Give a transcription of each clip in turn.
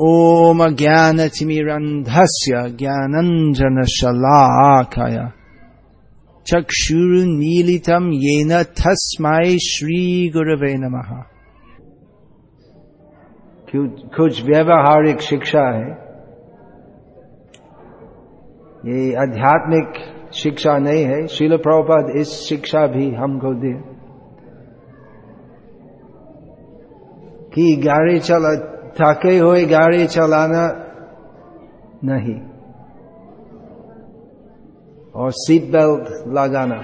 ओम ज्ञानतिमिरन्धस्य ज्ञानञ्जनशलाकय। चक्षुरुन्मीलितं येन तस्मै श्रीगुरवे नमः। कुछ व्यवहारिक शिक्षा है। ये आध्यात्मिक शिक्षा नहीं है। शिल प्रभुपाद, इस शिक्षा भी हमको दे। कि गाड़ी चला थके हुए गाड़ी चलाना नहीं। और सीट बेल्ट लगाना।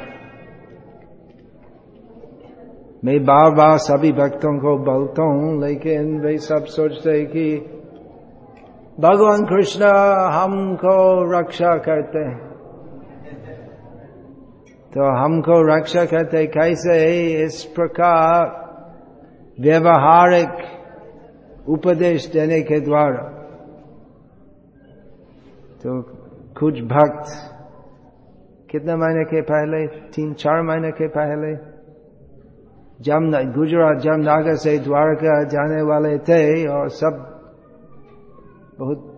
मैं बार बार सभी भक्तों को बोलता हूँ, लेकिन वे सब सोचते हैं कि भगवान कृष्ण हमको रक्षा करते हैं। तो हमको रक्षा करते कैसे? इस प्रकार व्यवहारिक उपदेश देने के द्वारा। तो कुछ भक्त, कितने महीने के पहले? तीन, चार महीने के पहले? जम, गुजरात जमनगर से द्वारका जाने वाले थे और सब बहुत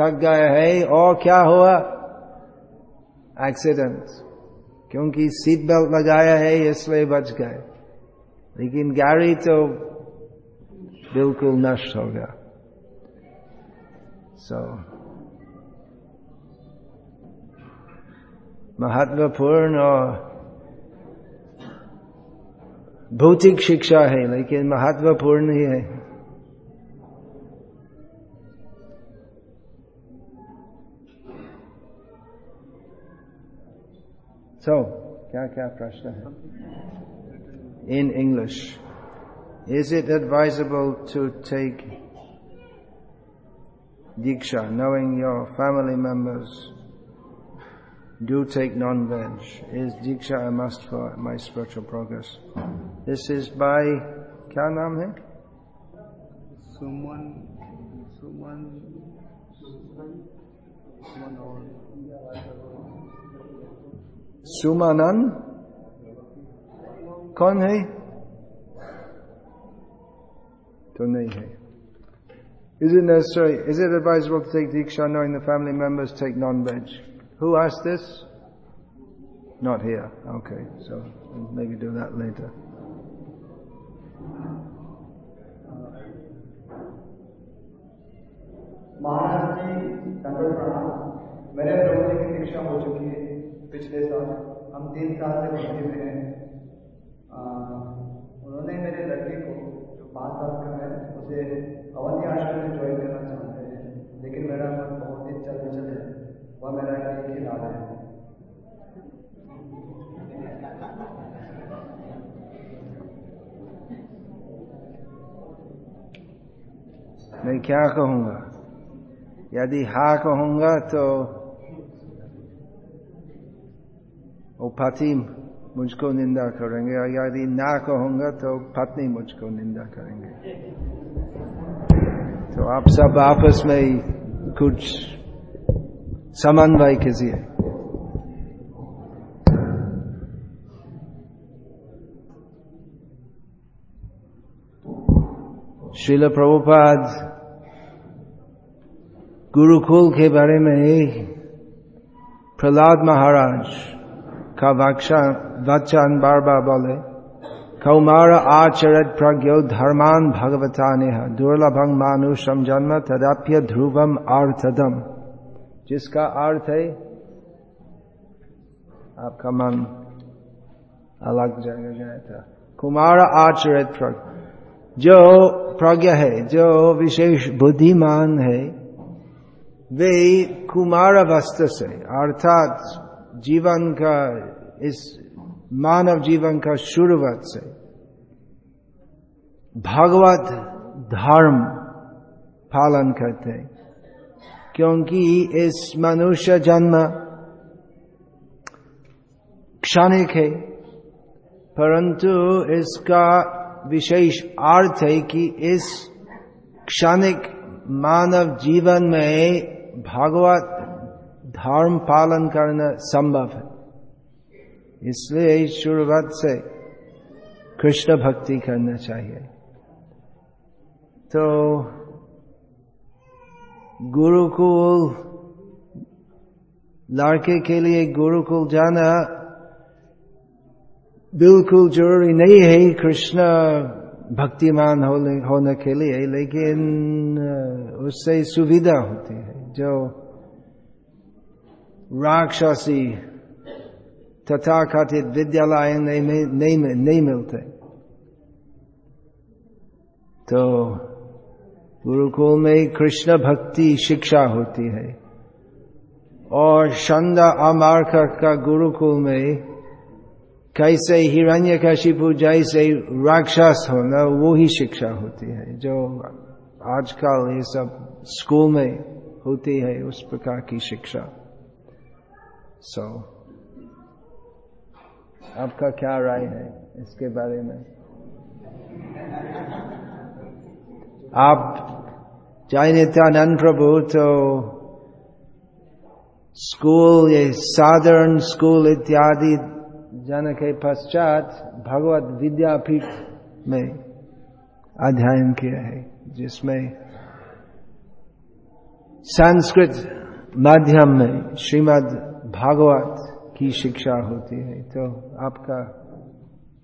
थक गए है। और क्या हुआ? एक्सीडेंट क्योंकि सीट बेल्ट लगाया है, इसलिए बच गए। लेकिन गाड़ी तो बिल्कुल नष्ट हो गया सो so, महत्वपूर्ण और भौतिक शिक्षा है लेकिन महत्वपूर्ण ही है सो So, क्या क्या प्रश्न है In English, Is it advisable to take Diksha, knowing your family members do take non-veg? Is Diksha a must for my spiritual progress? This is by, kya naam hai? suman or... Sumanan? Kon hai? तो नहीं है Is it necessary? Is it advisable to take Diksha knowing the family members take non-veg? Who asked this? Not here. Okay, so we'll maybe do that later. Maharaj जी दंडोत प्रणाम मेरे प्रभु जी की दीक्षा हो चुकी है पिछले साल हम तीन साल से भक्ति में हैं आ, उन्होंने मेरे लड़के को जो पाँच साल का है, उसे अवंती आश्रम में ज्वाइन करना चाहते हैं। लेकिन मेरा मन बहुत ही चल चल है। वह मेरा एक ही लाभ है। मैं क्या कहूँगा? यदि हा कहूँगा तो वो पति मुझको निंदा करेंगे। और यदि ना कहूँगा तो पत्नी मुझको निंदा करेंगे। तो आप सब आपस में कुछ समन्वय कीजिए। श्रील प्रभुपाद, गुरुकुल के बारे में प्रहलाद महाराज वचन बार बार बोले कौमार आचरत प्रज्ञो धर्मान भगवता ने दुर्लभंग मानुषम जन्म तदाप्य ध्रुवम अर्थदम जिसका अर्थ है आपका मन अलग जगह कुमार आचरित प्रज्ञ जो प्रज्ञा है जो विशेष बुद्धिमान है वे कुमार अवस्था से अर्थात जीवन का इस मानव जीवन का शुरुआत से। भगवत धर्म पालन करते क्योंकि इस मनुष्य जन्म क्षणिक है, परंतु इसका विशेष अर्थ है कि इस क्षणिक मानव जीवन में भगवत धर्म पालन करना संभव है। इसलिए शुरुआत से कृष्ण भक्ति करना चाहिए। तो गुरुकुल, लड़के के लिए गुरुकुल जाना बिल्कुल ज़रूरी नहीं है कृष्ण भक्तिमान होने होने के लिए, लेकिन उससे सुविधा होती है। जो राक्षसी तथा कथित विद्यालय नहीं, नहीं, नहीं मिलते तो गुरुकुल में कृष्ण भक्ति शिक्षा होती है और शंदा अमार्क का गुरुकुल में कैसे हिरण्य कशिपु जैसे राक्षस होना वो ही शिक्षा होती है जो आजकल ये सब स्कूल में होती है उस प्रकार की शिक्षा सो so, आपका क्या राय है इसके बारे में? आप चाहे नित्यानंद प्रभु तो स्कूल ये साधारण स्कूल इत्यादि जन के पश्चात भगवत विद्यापीठ में अध्ययन किया है, जिसमें संस्कृत माध्यम में श्रीमद् भागवत की शिक्षा होती है। तो आपका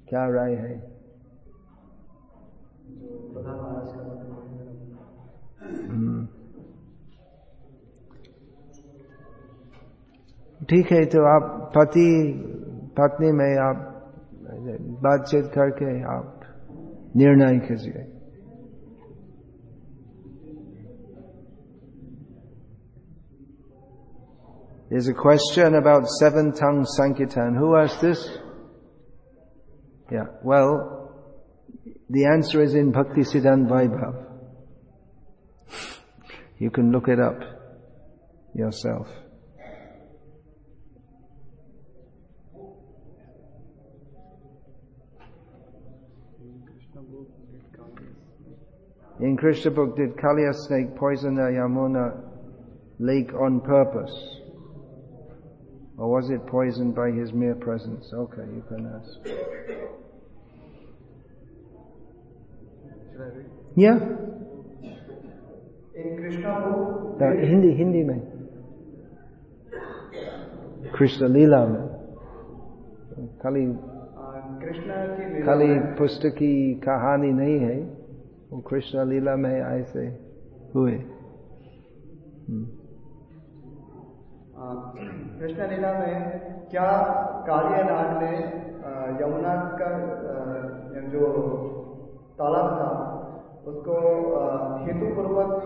क्या राय है? हम्म। ठीक है तो आप पति, पत्नी में आप बातचीत करके आप निर्णय कीजिए। There's a question about seven tongue Sankirtan. Who asked this? Yeah, well, the answer is in Bhakti Siddhant Vaibhav. You can look it up yourself. In Krishna book, did Kaliya snake poison the Yamuna lake on purpose? Or was it poisoned by his mere presence? Okay, you can ask. Yeah. In Krishna book, No, Hindi Hindi में कृष्ण लीला में खाली uh, Krishna की लीला खाली में पुस्तक की कहानी नहीं है वो कृष्ण लीला में ऐसे हुए हम्म। कृष्ण लीला में क्या कालियानाग ने आ, यमुना का जो तालाब था उसको हेतु पूर्वक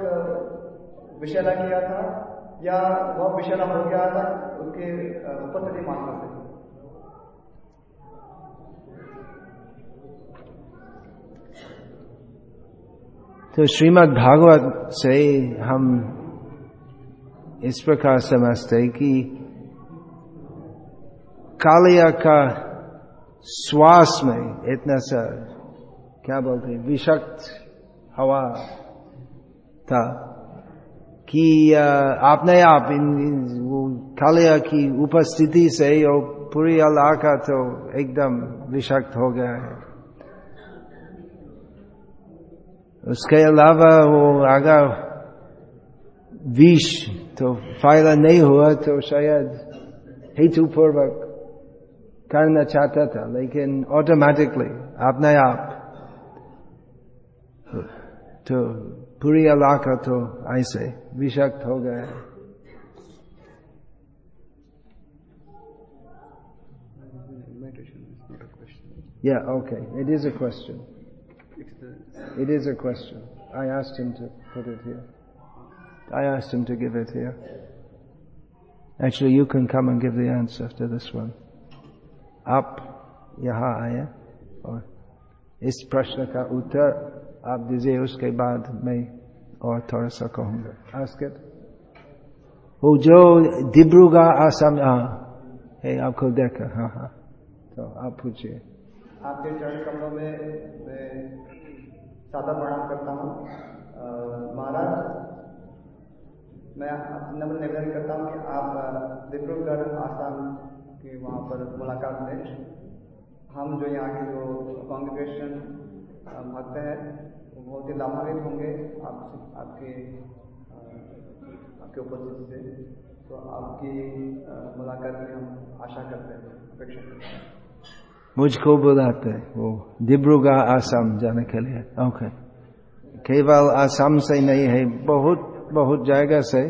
विषैला किया था या वह विषैला हो गया था उसके उपस्थिति मात्र से? तो श्रीमद् भागवत से हम इस प्रकार समझते कि कालिया का श्वास में इतना सा क्या बोलते हैं विषक्त हवा था कि आपने आप इन, इन वो कालिया की उपस्थिति से और पूरी इलाका तो एकदम विषक्त हो गया है। उसके अलावा वो आगा विष तो फायदा नहीं हुआ तो शायद हेतु पूर्वक करना चाहता था लेकिन ऑटोमेटिकली अपने आप तो पूरी इलाका तो ऐसे विषक्त हो गया है Meditation is not a question. Yeah, okay. It is a question. It's the It is a question. I asked him to put it here. I asked him to give it here. Actually, you can come and give the answer to this one. आप यहाँ आए और इस प्रश्न का उत्तर आप दीजिए उसके बाद मैं और थोड़ा सा कहूँगा Ask वो जो डिब्रूगढ़ आसाम हाँ है आपको देखा हाँ हाँ तो आप पूछिए आपके चरण कमलों में मैं सादा प्रणाम करता हूँ। महाराज मैं नम्र निवेदन करता हूँ कि आप डिब्रूगढ़ आसाम के वहाँ पर मुलाकात में हम जो यहाँ के जो कॉन्ग्रेगेशन भक्त हैं, वो बहुत ही लाभान्वित होंगे आप आपके आपके उपस्थिति से। तो आपकी मुलाकात की हम आशा करते हैं, अपेक्षा करते हैं। मुझको बुलाते हैं वो डिब्रूगढ़ आसाम जाने के लिए। ओके। केवल आसाम से नहीं है, बहुत बहुत जगह से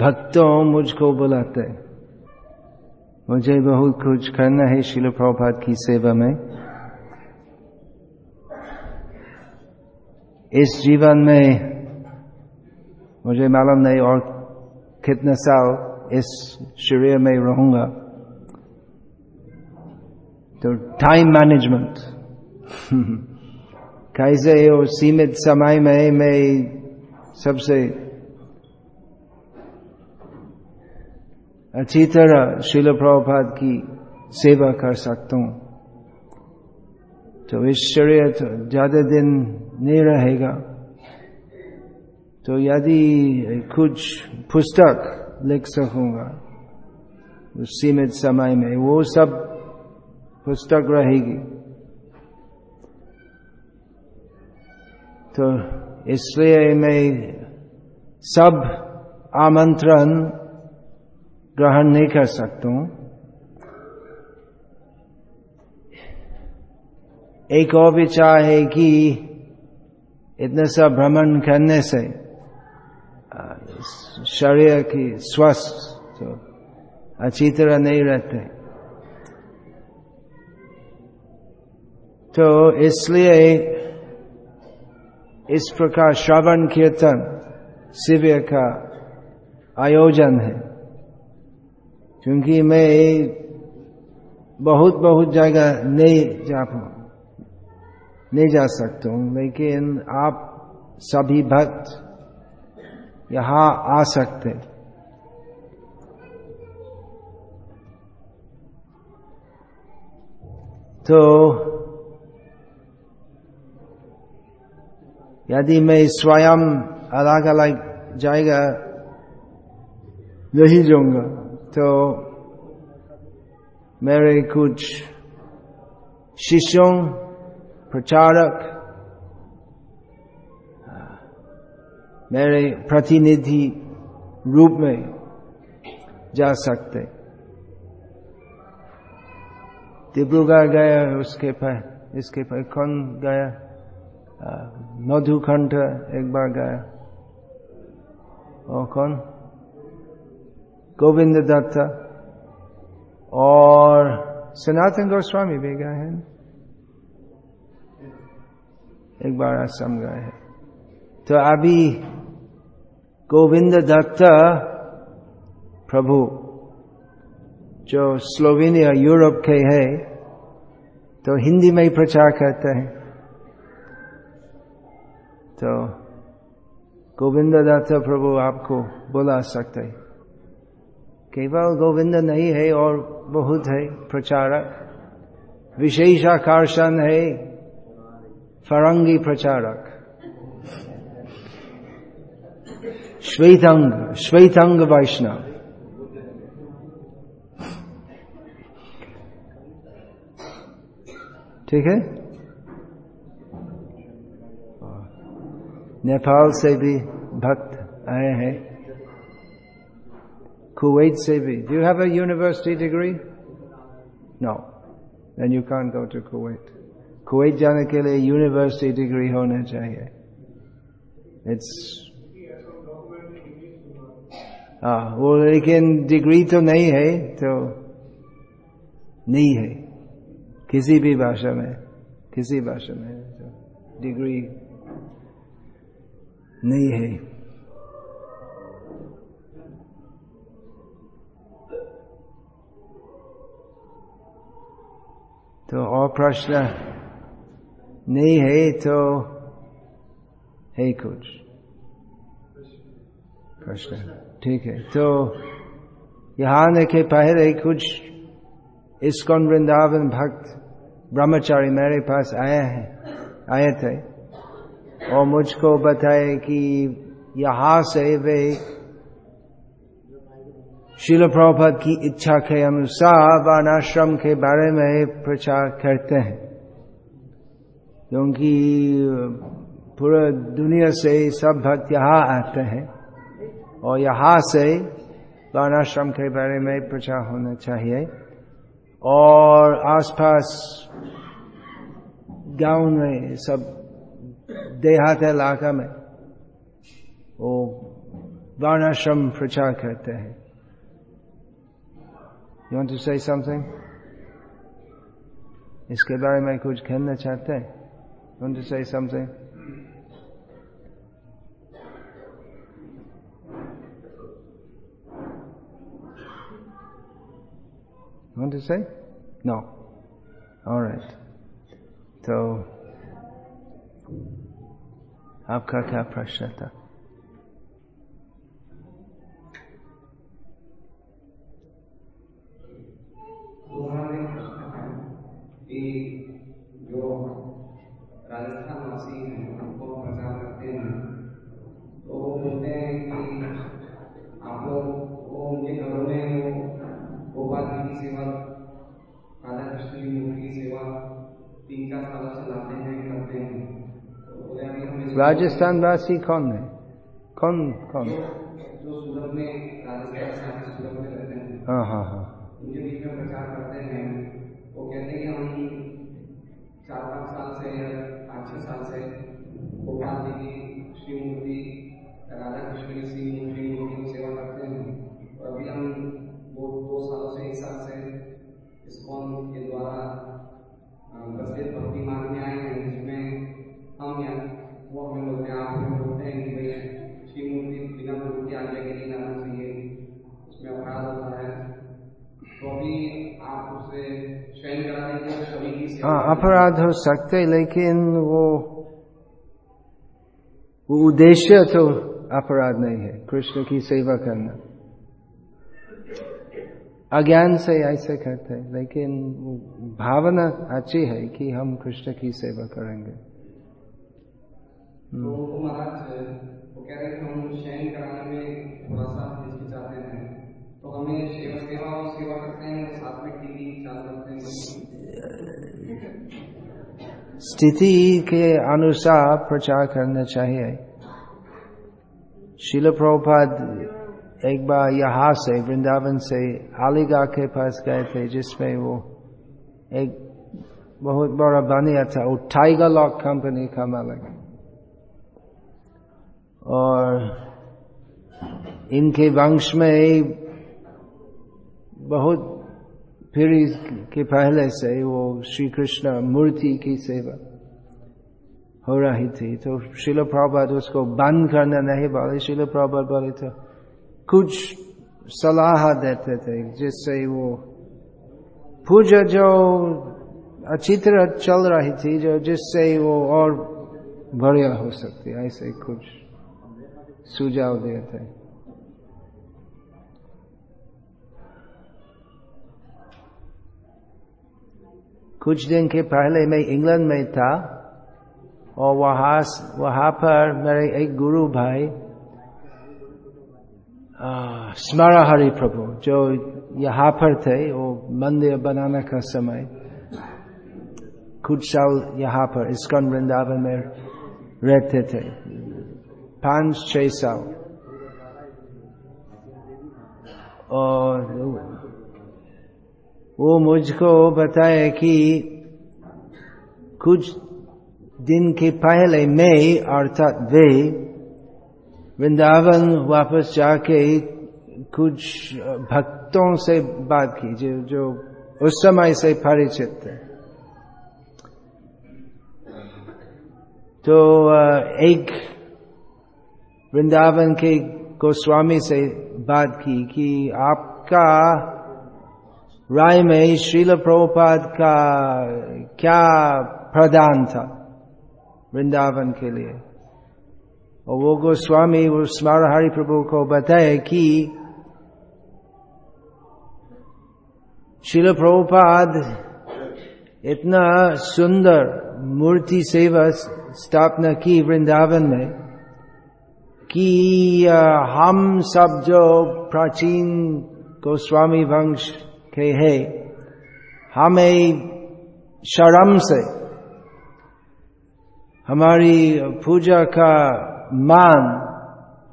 भक्तों मुझको बुलाते। मुझे बहुत कुछ करना है शिल प्रभात की सेवा में। इस जीवन में मुझे मालूम नहीं और कितने साल इस शरीर में रहूँगा। तो टाइम मैनेजमेंट कैसे और सीमित समय में मैं सबसे अच्छी तरह शिल प्रभुपाद की सेवा कर सकता हूँ। तो शरीर तो ज़्यादा दिन नहीं रहेगा। तो यदि कुछ पुस्तक लिख सकूँगा, उस सीमित समय में वो सब पुस्तक रहेगी। तो इसलिए मैं सब आमंत्रण ग्रहण नहीं कर सकता हूँ। एक और विचार है कि इतने सब भ्रमण करने से शरीर की स्वस्थ तो अच्छी तरह नहीं रहते। तो इसलिए इस प्रकार श्रवण कीर्तन शिविर का आयोजन है। क्योंकि मैं बहुत बहुत जगह नहीं जा नहीं जा सकता हूँ, लेकिन आप सभी भक्त यहाँ आ सकते तो यदि मैं स्वयं अलग अलग जाएगा, नहीं जाऊँगा तो मेरे कुछ शिष्यों, प्रचारक, मेरे प्रतिनिधि रूप में जा सकते। डिब्रूगढ़ गया, उसके पर इसके पर कौन गया? मधुकंठ एक बार गया। और कौन? गोविंद दत्त। और सनातन गोस्वामी भी गए हैं। एक बार असम गए हैं। तो अभी गोविंद दत्त प्रभु, जो स्लोवेनिया, यूरोप के है तो हिंदी में ही प्रचार करते हैं। तो गोविंद दत्त प्रभु आपको बुला सकते केवल गोविंद नहीं है और बहुत है, प्रचारक। विशेष आकर्षण है, फरंगी प्रचारक। श्वेतंग श्वेतंग वैष्णव। ठीक है? नेपाल से भी भक्त आए हैं। कुवैत से भी। Do you have a university degree no then you can go to Kuwait Kuwait जाने के लिए यूनिवर्सिटी डिग्री होना चाहिए। इट्स हाँ वो लेकिन डिग्री तो नहीं है तो नहीं है। किसी भी भाषा में, किसी भाषा में तो डिग्री नहीं है। तो और प्रश्न नहीं है तो है कुछ। प्रश्न, ठीक है। तो यहाँ के पहले कुछ इसकोन वृंदावन भक्त ब्रह्मचारी मेरे पास आया है, आए थे। और मुझको बताए कि यहाँ से वे शिल प्रभुपद की इच्छा के अनुसार वर्णाश्रम के बारे में प्रचार करते हैं। क्योंकि पूरा दुनिया से सब भक्त यहाँ आते हैं और यहाँ से वर्णाश्रम के बारे में प्रचार होना चाहिए। और आसपास गाँव में सब देहात इलाका में वो वर्णाश्रम प्रचार करते हैं यू टू से समथिंग इसके बारे में कुछ कहना चाहते हैं यून to say something Want to say? No. All right. So. आपका क्या प्रश्न था? जो राजस्थान वासी हैं हमको प्रचार करते हैं तो वो बोलते हैं कि आप लोग वो उनके घरों में वो गोपाल जी की सेवा राधा कृष्ण की मूर्ति की सेवा तीन चार सालों से लाते हैं करते हैं तो बोले अभी हमें राजस्थान वासी कौन है? कौन कौन? हैं हाँ हाँ। हो सकते लेकिन वो वो उद्देश्य तो अपराध नहीं है, कृष्ण की सेवा करना। अज्ञान से ऐसे करते हैं, लेकिन भावना अच्छी है कि हम कृष्ण की सेवा करेंगे। तो स्थिति के अनुसार प्रचार करना चाहिए। शिल प्रभुपाद एक बार यहाँ से, वृंदावन से आलिगा के पास गए थे, जिसमें वो एक बहुत बड़ा बनिया था, वो टाइगर लॉक कंपनी का मालिक। और इनके वंश में बहुत पीढ़ी के पहले से वो श्री कृष्ण मूर्ति की सेवा हो रही थी। तो शिल प्रभात उसको बंद करना नहीं बोले। शिल प्रभात बोले तो कुछ सलाह देते थे जिससे वो पूजा जो अच्छी तरह चल रही थी, जो जिससे वो और बढ़िया हो सकती। ऐसे कुछ सुझाव दिए थे। कुछ दिन के पहले मैं इंग्लैंड में था और वहाँ वहाँ पर मेरे एक गुरु भाई स्मरा हरि प्रभु, जो यहाँ पर थे, वो मंदिर बनाने का समय, कुछ साल यहाँ पर इस्कॉन वृंदावन में रहते थे। पाँच, छह साल। और वो मुझको बताया कि कुछ दिन के पहले मैं, अर्थात वे, वृंदावन वापस जाके कुछ भक्तों से बात की, जो जो उस समय से परिचित थे। तो एक वृंदावन के गोस्वामी से बात की कि आपका राय में श्रील प्रभुपाद का क्या प्रदान था वृंदावन के लिए। और वो गोस्वामी, वो स्मारहारी प्रभु को बताए कि शिल प्रभुपाद इतना सुंदर मूर्ति सेवा स्थापना की वृंदावन में कि हम सब जो प्राचीन गोस्वामी वंश के है। हमें शर्म से हमारी पूजा का मान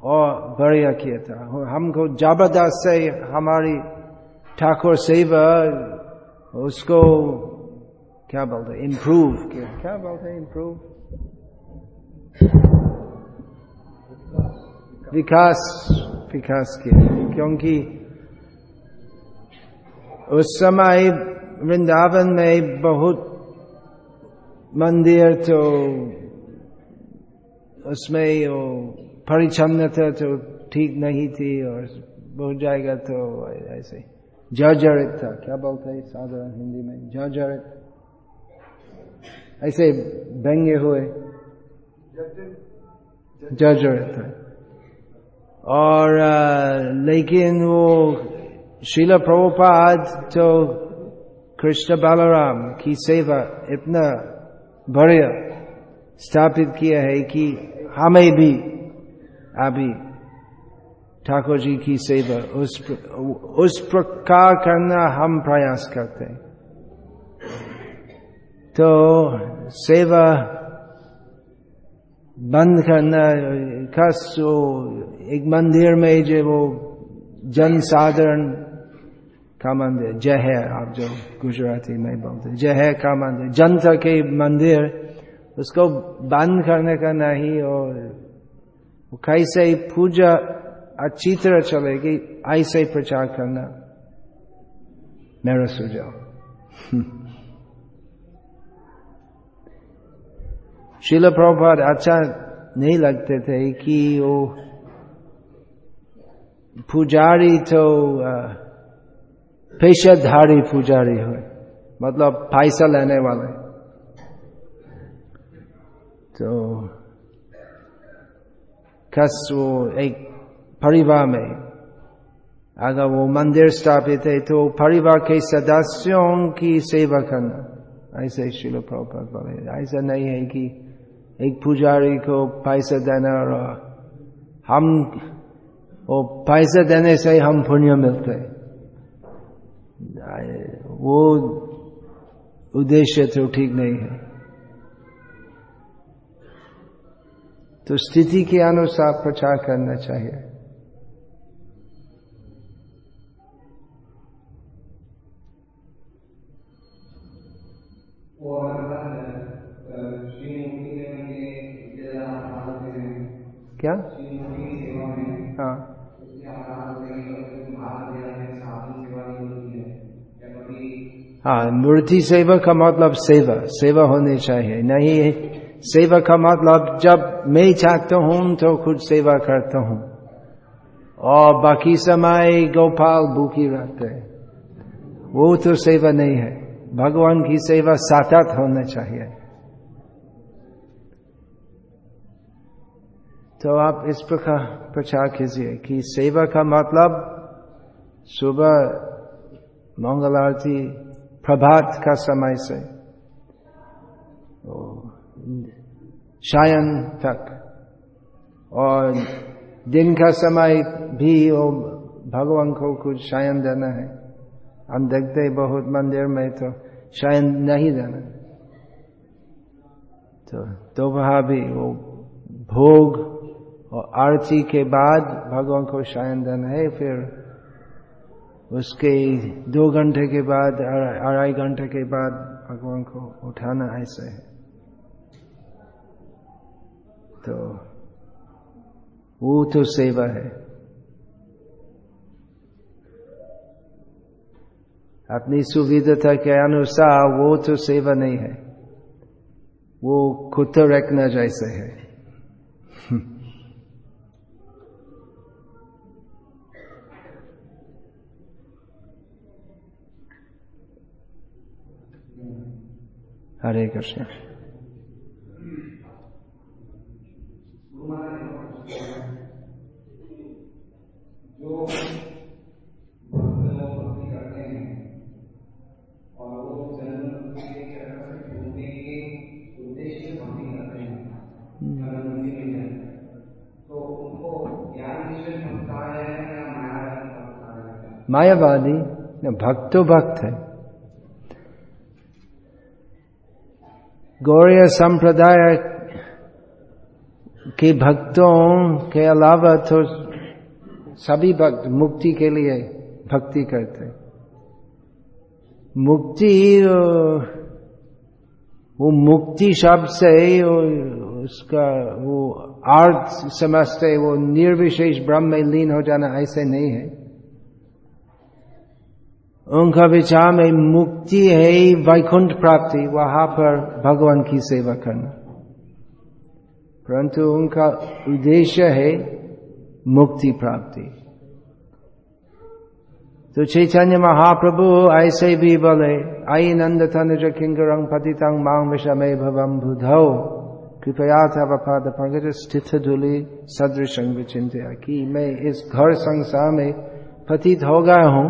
और बढ़िया किया था। हमको ज़बरदस्त से हमारी ठाकुर सेवा, उसको क्या बोलते इम्प्रूव किया। क्या बोलते इम्प्रूव विकास विकास किया। क्योंकि उस समय वृंदावन में बहुत मंदिर तो उसमें वो परिच्छन्नता तो ठीक नहीं थी और बहुत जाएगा तो ऐसे जर्जरित था। क्या बोलते हैं साधारण हिंदी में? जर्जरित। ऐसे व्यंग्य हुए। जर्जरित। था और आ, लेकिन वो शिला प्रभुपाद तो कृष्ण बालाराम की सेवा इतना बढ़िया स्थापित किया है कि हमें भी अभी ठाकुर जी की सेवा उस उस प्रकार करना हम प्रयास करते हैं तो सेवा बंद करना खास वो एक मंदिर में जो वो जन साधारण का मंदिर जय है आप जो गुजराती में बोलते जय है का मंदिर जनता के मंदिर, उसको बंद करने का नहीं और कैसे पूजा अच्छी तरह चलेगी, ऐसे प्रचार करना मेरा सुझाव। शिल प्रभुपाद अच्छा नहीं लगते थे कि वो पुजारी तो पेशाधारी पुजारी हो। मतलब पैसा लेने वाले। तो कस वो एक परिवार में अगर वो मंदिर स्थापित है तो परिवार के सदस्यों की सेवा करना। ऐसे शिल प्रभुपाद बोले, ऐसा नहीं है कि एक पुजारी को पैसा देना और हम, वो पैसा देने से हम पुण्य मिलते वो उद्देश्य तो ठीक नहीं है। तो स्थिति के अनुसार प्रचार करना चाहिए। क्या? हाँ। हाँ मूर्ति सेवा का मतलब सेवा सेवा होनी चाहिए। नहीं, सेवा का मतलब जब मैं चाहता हूँ तो खुद सेवा करता हूँ। और बाकी समय गोपाल भूखी रहते हैं। वो तो सेवा नहीं है। भगवान की सेवा सातत होना चाहिए। तो आप इस प्रकार प्रचार कीजिए कि सेवा का मतलब सुबह मंगल आरती प्रभात का समय से। शायन तक। और दिन का समय भी वो भगवान को कुछ शायन देना है। हम देखते हैं बहुत मंदिर में तो शायन नहीं देना। तो दोपहर भी वो भोग और आरती के बाद भगवान को शायन देना है, फिर उसके दो घंटे के बाद, अढ़ाई घंटे के बाद भगवान को उठाना ऐसे है। तो वो तो सेवा है। अपनी सुविधा के अनुसार वो तो सेवा नहीं है। वो खुद रखना जैसे है हरे कृष्ण जो भक्ति करते हैं और वो जन्म के चरण से ढूँढने के उद्देश्य से भक्ति करते हैं जन्म के लिए तो उनको ज्ञान विषय भक्ता है या माया भक्ता कृष्ण। मायावादी भक्त तो भक्त है। गौड़ीय संप्रदाय के भक्तों के अलावा तो सभी भक्त मुक्ति के लिए भक्ति करते मुक्ति वो मुक्ति शब्द से उसका वो अर्थ समझते वो निर्विशेष ब्रह्म में लीन हो जाना ऐसे नहीं है उनका विचार में मुक्ति है वैकुंठ प्राप्ति वहाँ पर भगवान की सेवा करना परंतु उनका उद्देश्य है मुक्ति प्राप्ति तो चैतन्य महाप्रभु ऐसे भी बोले आई नंद तनुज किंगरंग पतितंग मांग विषमे भवम बुधौ कृपया तव पद पंकज स्थित धुली सदृश विचिंत्या कि मैं इस घर संसार में पतित हो गया हूँ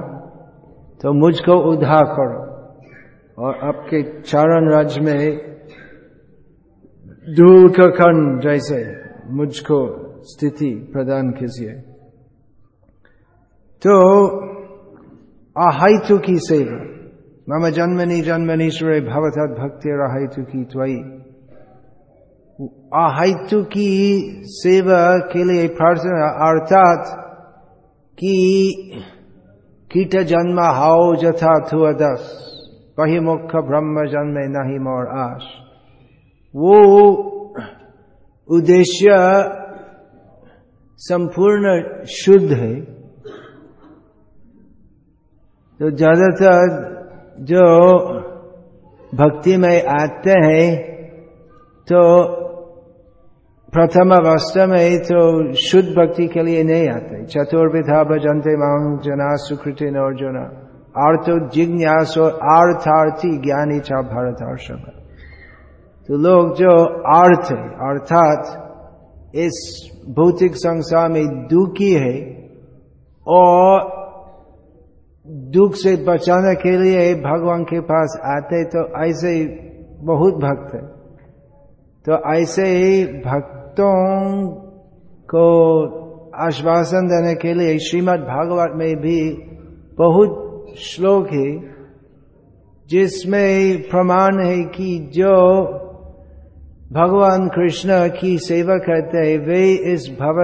तो मुझको उद्धार करो। और आपके चरण रज में धूल का कण जैसे मुझको स्थिति प्रदान कीजिए। तो अहितु की सेवा। मम जन्मनि जन्मनीश्वर भवतद भक्ति रहितु की त्वयी। अहितु की सेवा के लिए प्रार्थना अर्थात कि कीट जन्म हाओ जथा थुआ दस, कही मुख ब्रह्म जन्म नहीं मोर आश। वो उद्देश्य संपूर्ण शुद्ध है। तो ज़्यादातर जो भक्ति में आते हैं तो प्रथम अवस्था में तो शुद्ध भक्ति के लिए नहीं आते। चतुर्विधा भजनते मांग जना सुकृति अर्जुन अर्थ जिज्ञास और अर्थार्थी ज्ञानी छा भारत तो लोग जो अर्थ अर्थात इस भौतिक संसार में दुखी है, और दुख से बचाने के लिए भगवान के पास आते तो ऐसे ही बहुत भक्त है। तो ऐसे ही भक्तों को आश्वासन देने के लिए श्रीमद् भागवत में भी बहुत श्लोक है, जिसमें प्रमाण है कि जो भगवान कृष्ण की सेवा करते हैं, वे इस भव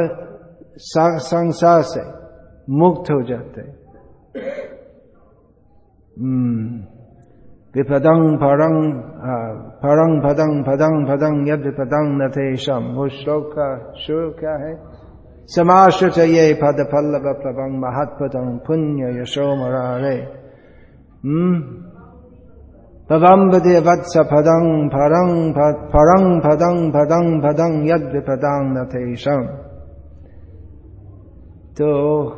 संसार से मुक्त हो जाते हैं। विपदं परं परं पदं पदं पदं, यद विपदं न तेषम वो श्लोक का शुरू क्या है? समाश्रित ये पद पल्लव प्लवंग महत्पदं पुण्य यशो मरारे पवम्बदे वत्स पदं परं परं पदं पदं पदं, यद विपदं न तेषम तो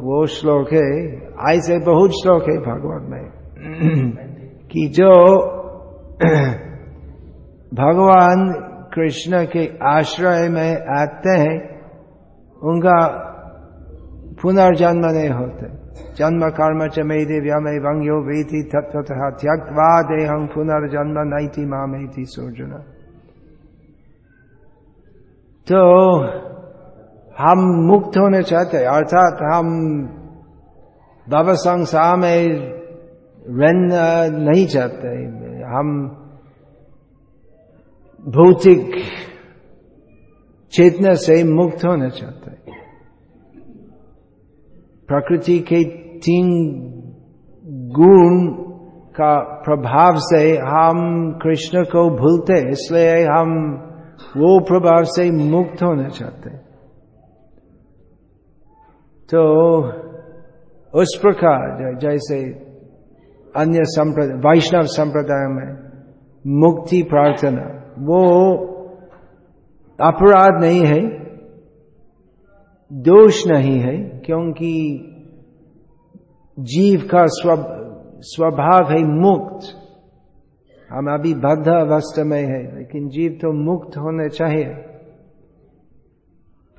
वो श्लोक है ऐसे बहुत श्लोक है भगवान में। कि जो भगवान कृष्ण के आश्रय में आते हैं, उनका पुनर्जन्म नहीं होते। जन्म कर्म च मे दिव्यम एवं यो वेति तत्वतः त्यक्वा देहं पुनर्जन्म नैति मामेति सोर्जुन तो हम मुक्त होने चाहते अर्थात हम भव संसार में रहना नहीं चाहते हम भौतिक चेतना से मुक्त होना चाहते हैं। प्रकृति के तीन गुण का प्रभाव से हम कृष्ण को भूलते इसलिए हम वो प्रभाव से मुक्त होना चाहते तो उस प्रकार जैसे अन्य संप्रदाय वैष्णव संप्रदाय में मुक्ति प्रार्थना, वो अपराध नहीं है, दोष नहीं है, क्योंकि जीव का स्व स्वभाव है मुक्त। हम अभी बद्ध अवस्था में है, लेकिन जीव तो मुक्त होने चाहिए।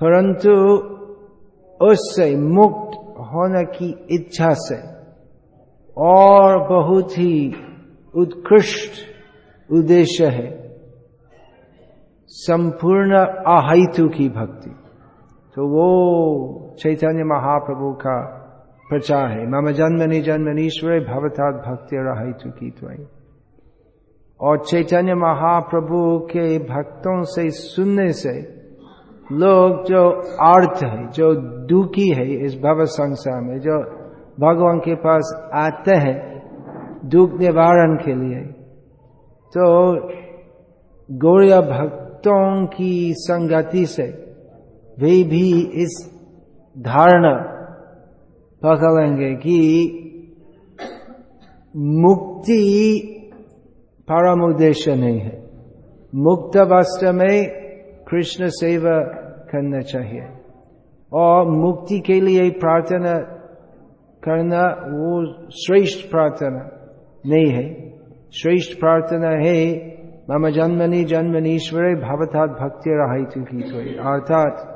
परंतु उससे मुक्त होने की इच्छा से और बहुत ही उत्कृष्ट उद्देश्य है संपूर्ण अहितु की भक्ति। तो वो चैतन्य महाप्रभु का प्रचार है। मम जन्मनि जन्मनीश्वर भवतात भक्ति रहितु की त्वयी। और चैतन्य महाप्रभु के भक्तों से सुनने से लोग जो अर्थ है, जो दुखी है इस भव संसार में, जो भगवान के पास आते हैं दुख निवारण के लिए। तो गौरिया भक्तों की संगति से वे भी इस धारणा पकड़ेंगे कि मुक्ति परम उद्देश्य नहीं है। मुक्त अवस्था में कृष्ण सेवा करना चाहिए। और मुक्ति के लिए प्रार्थना करना वो श्रेष्ठ प्रार्थना नहीं है। श्रेष्ठ प्रार्थना है, मम जन्मनि जन्मनीश्वरे भवतात भक्ति रहाई चुकी तो अर्थात,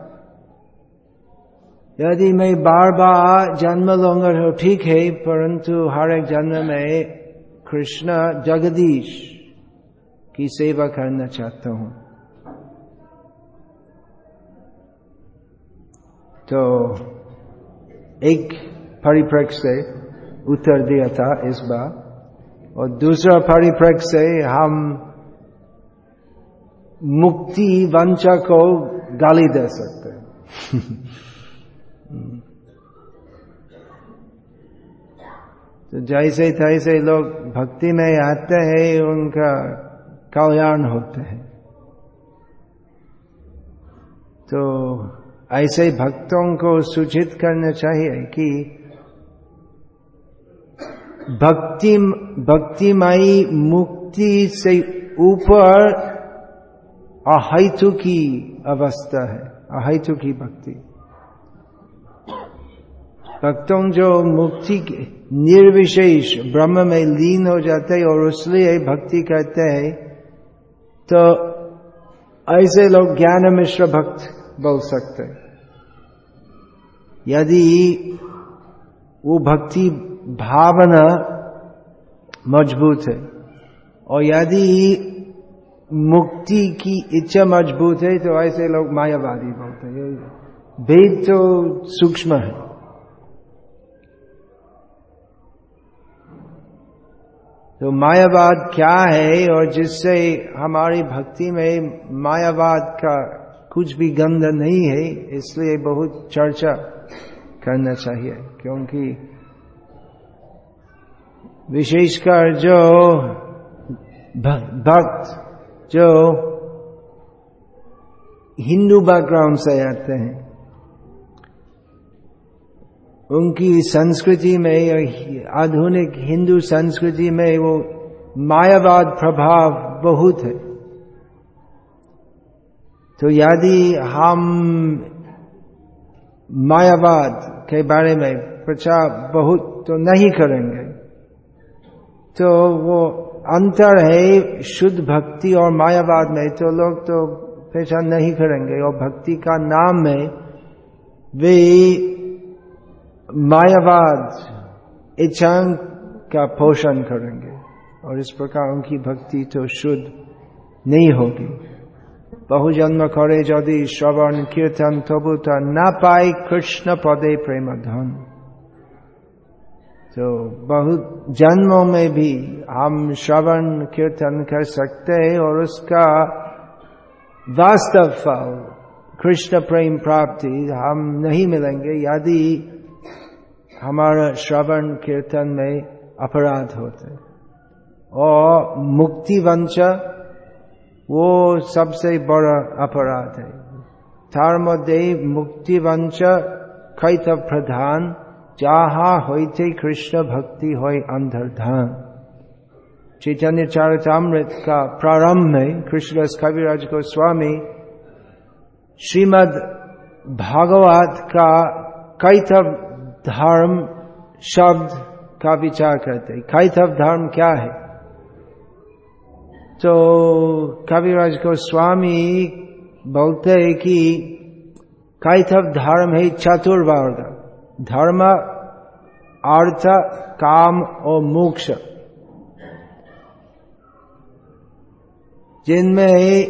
यदि मैं बार बार जन्म लूँगा तो ठीक है, परंतु हर एक जन्म में कृष्ण जगदीश की सेवा करना चाहता हूँ। तो एक परिप्रेक्ष्य से उत्तर दिया था इस बार। और दूसरा परिप्रेक्ष्य से हम मुक्ति वंचा को गाली दे सकते हैं। तो जैसे तैसे लोग भक्ति में आते हैं, उनका कल्याण होते हैं। तो ऐसे भक्तों को सूचित करना चाहिए कि भक्ति भक्तिमयी मुक्ति से ऊपर अहितु की अवस्था है। अहितु की भक्ति। भक्तों जो मुक्ति निर्विशेष ब्रह्म में लीन हो जाते हैं और उसलिए भक्ति करते हैं तो ऐसे लोग ज्ञान मिश्र भक्त बोल सकते यदि वो भक्ति भावना मज़बूत है। और यदि मुक्ति की इच्छा मज़बूत है तो ऐसे लोग मायावादी बोलते हैं। भेद तो सूक्ष्म है। तो मायावाद क्या है, और जिससे हमारी भक्ति में मायावाद का कुछ भी गंध नहीं है, इसलिए बहुत चर्चा करना चाहिए, क्योंकि विशेषकर जो भक्त जो हिंदू बैकग्राउंड से आते हैं, उनकी संस्कृति में आधुनिक हिंदू संस्कृति में वो मायावाद प्रभाव बहुत है। तो यदि हम मायावाद के बारे में प्रचार बहुत तो नहीं करेंगे। तो वो अंतर है शुद्ध भक्ति और मायावाद में। तो लोग तो पहचान नहीं करेंगे और भक्ति का नाम में वे मायावाद इच्छा का पोषण करेंगे। और इस प्रकार उनकी भक्ति तो शुद्ध नहीं होगी। बहुजन्म करे यदि श्रवण कीर्तन तबु तो न पाए कृष्ण पदे प्रेम धन। तो बहुत जन्मों में भी हम श्रवण, कीर्तन कर सकते हैं और उसका वास्तव फल, कृष्ण प्रेम प्राप्ति हम नहीं मिलेंगे यदि हमारा श्रवण, कीर्तन में अपराध होते। और मुक्ति वंश, वो सबसे बड़ा अपराध है। धर्मदेव मुक्ति वंश कैथ प्रधान जहा होते कृष्ण भक्ति हो अंधरधान चैतन्य चारितामृत का प्रारंभ में कृष्ण कविराज गोस्वामी श्रीमद भागवत का कैथव धर्म शब्द का विचार करते कैथव धर्म क्या है? तो कविराज गोस्वामी बोलते हैं कि कैथव धर्म है चतुर्वर्ग। धर्म, अर्थ, काम और मोक्ष। जिनमें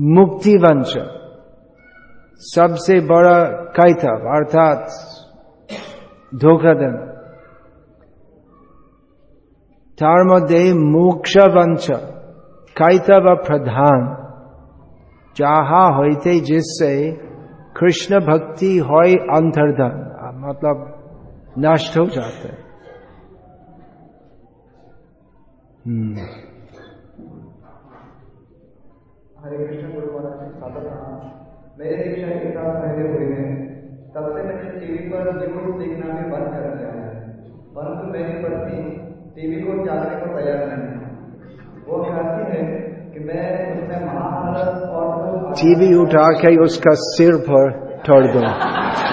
मुक्ति वंश सबसे बड़ा कैथव अर्थात धोखाधन। धर्मदेव मोक्ष वंश कैथव प्रधान। चाह होते जिससे कृष्ण भक्ति হয় अंतर्धन मतलब नष्ट हो जाता है। हम्म। हरे कृष्ण, गुरु महाराज मेरे हैं। टीवी पर बंद कर दिया है। परंतु मेरी पत्नी टीवी को चालने को तैयार नहीं है। वो चाहती है कि मैं उसमें महाभारत तो टीवी उठा के उसका सिर पर तोड़ दो।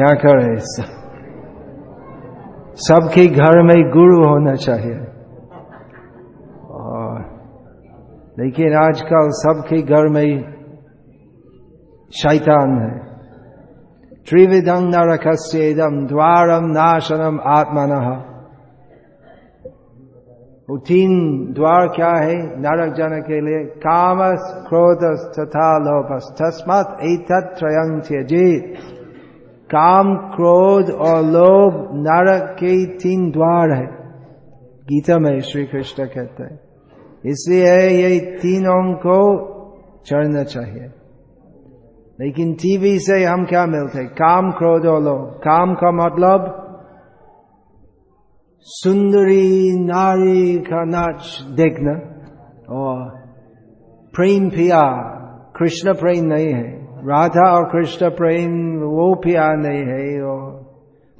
क्या करे सबके घर में गुरु होना चाहिए। और लेकिन आजकल सबके घर में शैतान है। त्रिविधं नरकस्येदम द्वारम नाशनम आत्मन। वो तीन द्वार क्या है? नरक जाने के लिए काम क्रोध तथा लोभस तस्मात एतत् त्रयं त्यजेत। काम, क्रोध और लोभ नरक के तीन द्वार है। गीता में श्री कृष्ण कहते हैं, इसलिए ये तीनों को चढ़ना चाहिए। लेकिन टीवी से हम क्या मिलते? काम, क्रोध और लोभ। काम का मतलब सुंदरी नारी का नाच देखना। और प्रेम पिया, कृष्ण प्रेम नहीं है। राधा और कृष्ण प्रेम, वो प्यार नहीं है और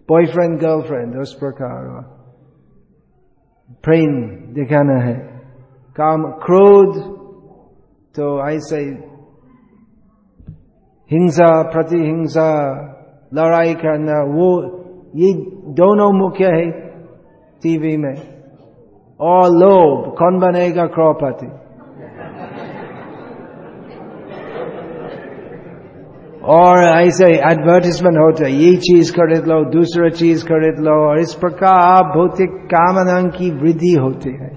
बॉयफ्रेंड गर्लफ्रेंड उस प्रकार प्रेम दिखाना है। काम क्रोध तो ऐसे हिंसा, प्रतिहिंसा, लड़ाई करना, वो, ये दोनों मुख्य है टीवी में। और लोभ, कौन बनेगा क्रौपति और ऐसे एडवर्टिजमेंट होते है, ये चीज़ खरीद लो, दूसरा चीज़ खरीद लो, और इस प्रकार भौतिक कामना की वृद्धि होती है।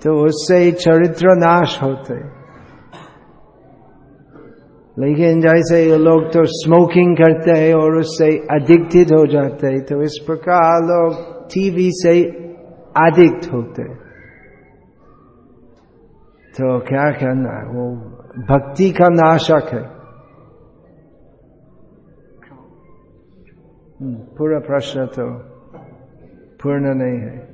तो उससे चरित्र नाश होते लेकिन जैसे ये लोग तो स्मोकिंग करते हैं और उससे एडिक्टेड हो जाते हैं तो इस प्रकार लोग टीवी से एडिक्ट होते तो क्या करना है? वो भक्ति का नाशक है। पूरा प्रश्न तो पूर्ण नहीं है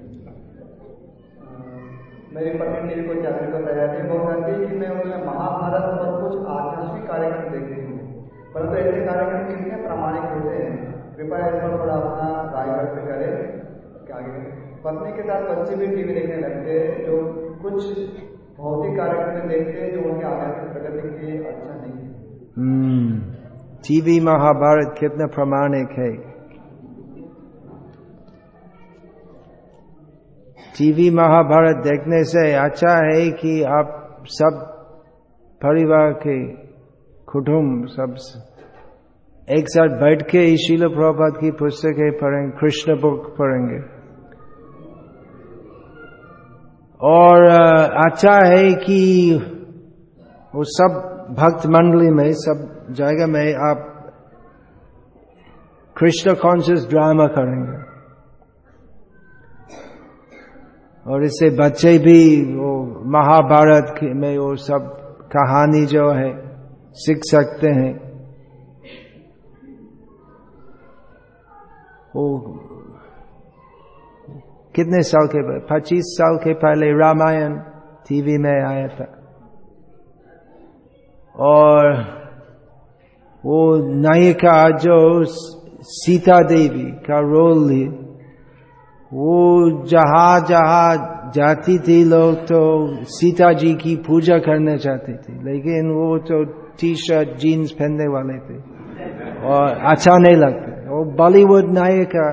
मेरी पत्नी टीवी को को तैयार थी वो कहती है कि मैं उसमें महाभारत और कुछ आध्यात्मिक कार्यक्रम देखती हूँ। परंतु ऐसे कार्यक्रम कितने प्रामाणिक होते हैं। कृपया इस पर थोड़ा अपना राय व्यक्त करें। क्या आगे? पत्नी के साथ बच्चे भी टीवी देखने लगते हैं जो कुछ भौतिक कार्यक्रम देखते हैं जो उनके आध्यात्मिक प्रगति के लिए अच्छा नहीं है। टीवी महाभारत कितना प्रामाणिक है। टीवी महाभारत देखने से अच्छा है कि आप सब परिवार के कुटुंब सब एक साथ बैठ के शील प्रभात की पुस्तकें पढ़ेंगे कृष्ण बुक पढ़ेंगे। और अच्छा है कि वो सब भक्त मंडली में, सब जगह में आप कृष्ण कॉन्शियस ड्रामा करेंगे। और इससे बच्चे भी, वो महाभारत में वो सब कहानी जो है, सीख सकते हैं। वो कितने साल के पच्चीस साल के पहले रामायण टीवी में आया था। और वो नायिका जो सीता देवी का रोल ली वो जहा जहा जाती थी लोग तो सीता जी की पूजा करना चाहते थे। लेकिन वो तो टी शर्ट जीन्स पहनने वाले थे। और अच्छा नहीं लगता। वो बॉलीवुड नायिका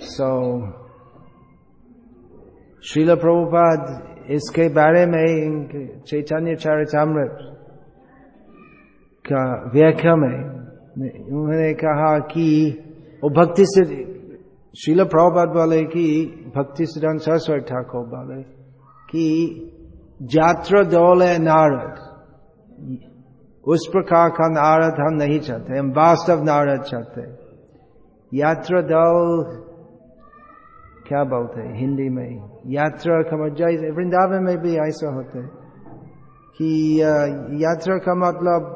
सो श्रील प्रभुपाद इसके बारे में चैतन्य चरितमृत का व्याख्या में उन्होंने कहा कि वो भक्ति से शिल प्रभुपाद वाले की भक्ति सिद्धांत सरस्वती ठाकुर वाले की जात्र दौल है नारद उस प्रकार का नारद हम नहीं चाहते हम वास्तव नारद चाहते यात्रा दल क्या बोलते हिंदी में यात्रा का मतलब वृंदावन में भी ऐसा होते कि यात्रा का मतलब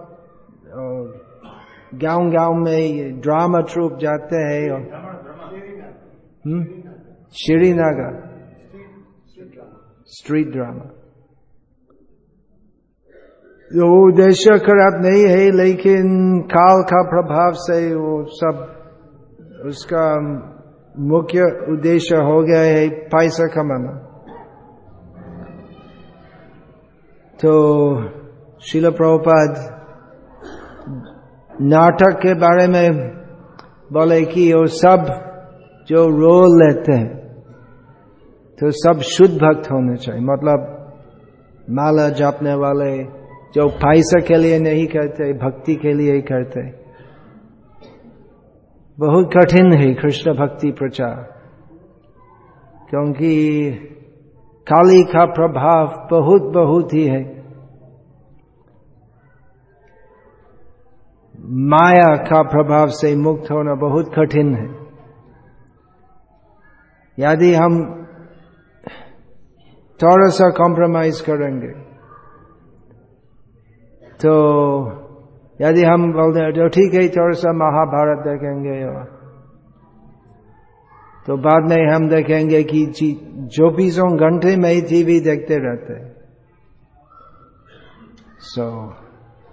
गाँव गाँव में ड्रामा ट्रूप जाते हैं और श्रीनगर स्ट्रीट ड्रामा वो उद्देश्य खराब नहीं है, लेकिन काल का प्रभाव से वो सब उसका मुख्य उद्देश्य हो गया है पैसा कमाना। तो शिल प्रभुपाद नाटक के बारे में बोले कि वो सब जो रोल लेते हैं तो सब शुद्ध भक्त होने चाहिए। मतलब माला जापने वाले जो पैसा के लिए नहीं करते, भक्ति के लिए ही करते। बहुत कठिन है कृष्ण भक्ति प्रचार, क्योंकि काली का प्रभाव बहुत बहुत ही है। माया का प्रभाव से मुक्त होना बहुत कठिन है। यदि हम थोड़ा सा कॉम्प्रोमाइज करेंगे। तो यदि हम बोलते हैं तो ठीक है थोड़ा सा महाभारत देखेंगे तो बाद में हम देखेंगे कि जो चौबीसों घंटे में ही टीवी देखते रहते सो so,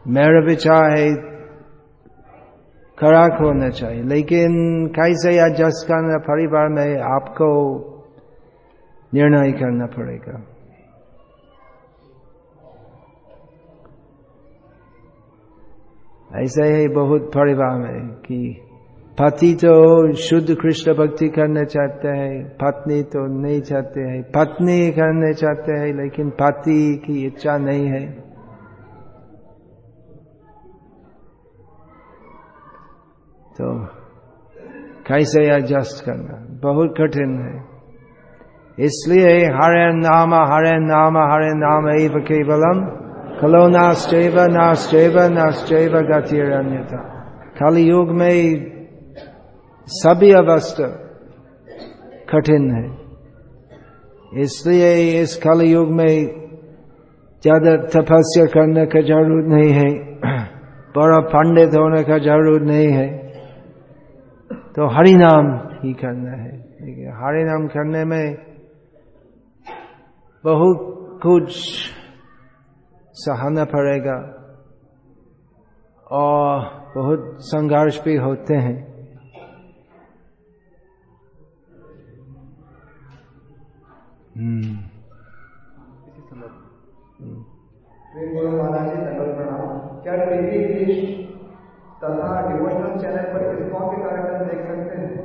मेरा विचार है खराक होना चाहिए। लेकिन कैसे या जस करना, परिवार में आपको निर्णय करना पड़ेगा। ऐसे ही बहुत परिवार में कि पति तो शुद्ध कृष्ण भक्ति करना चाहते हैं, पत्नी तो नहीं चाहते हैं। पत्नी करने चाहते हैं, लेकिन पति की इच्छा नहीं है। तो कैसे एडजस्ट करना? बहुत कठिन है। इसलिए हरे नाम हरे नाम हरे नाम एव केवलम खलो नाश्चैव नाश्चैव नाश्चैव गतिरन्यता खाली युग में सभी अवस्था कठिन है। इसलिए इस कल युग में ज़्यादा तपस्या करने का ज़रूरत नहीं है बड़ा पंडित होने का ज़रूरत नहीं है। तो हरि नाम ही करना है। हरि नाम करने में बहुत कुछ सहाना पड़ेगा और बहुत संघर्ष भी होते हैं। हम्म। क्या चैनल पर के कार्यक्रम देख सकते हैं।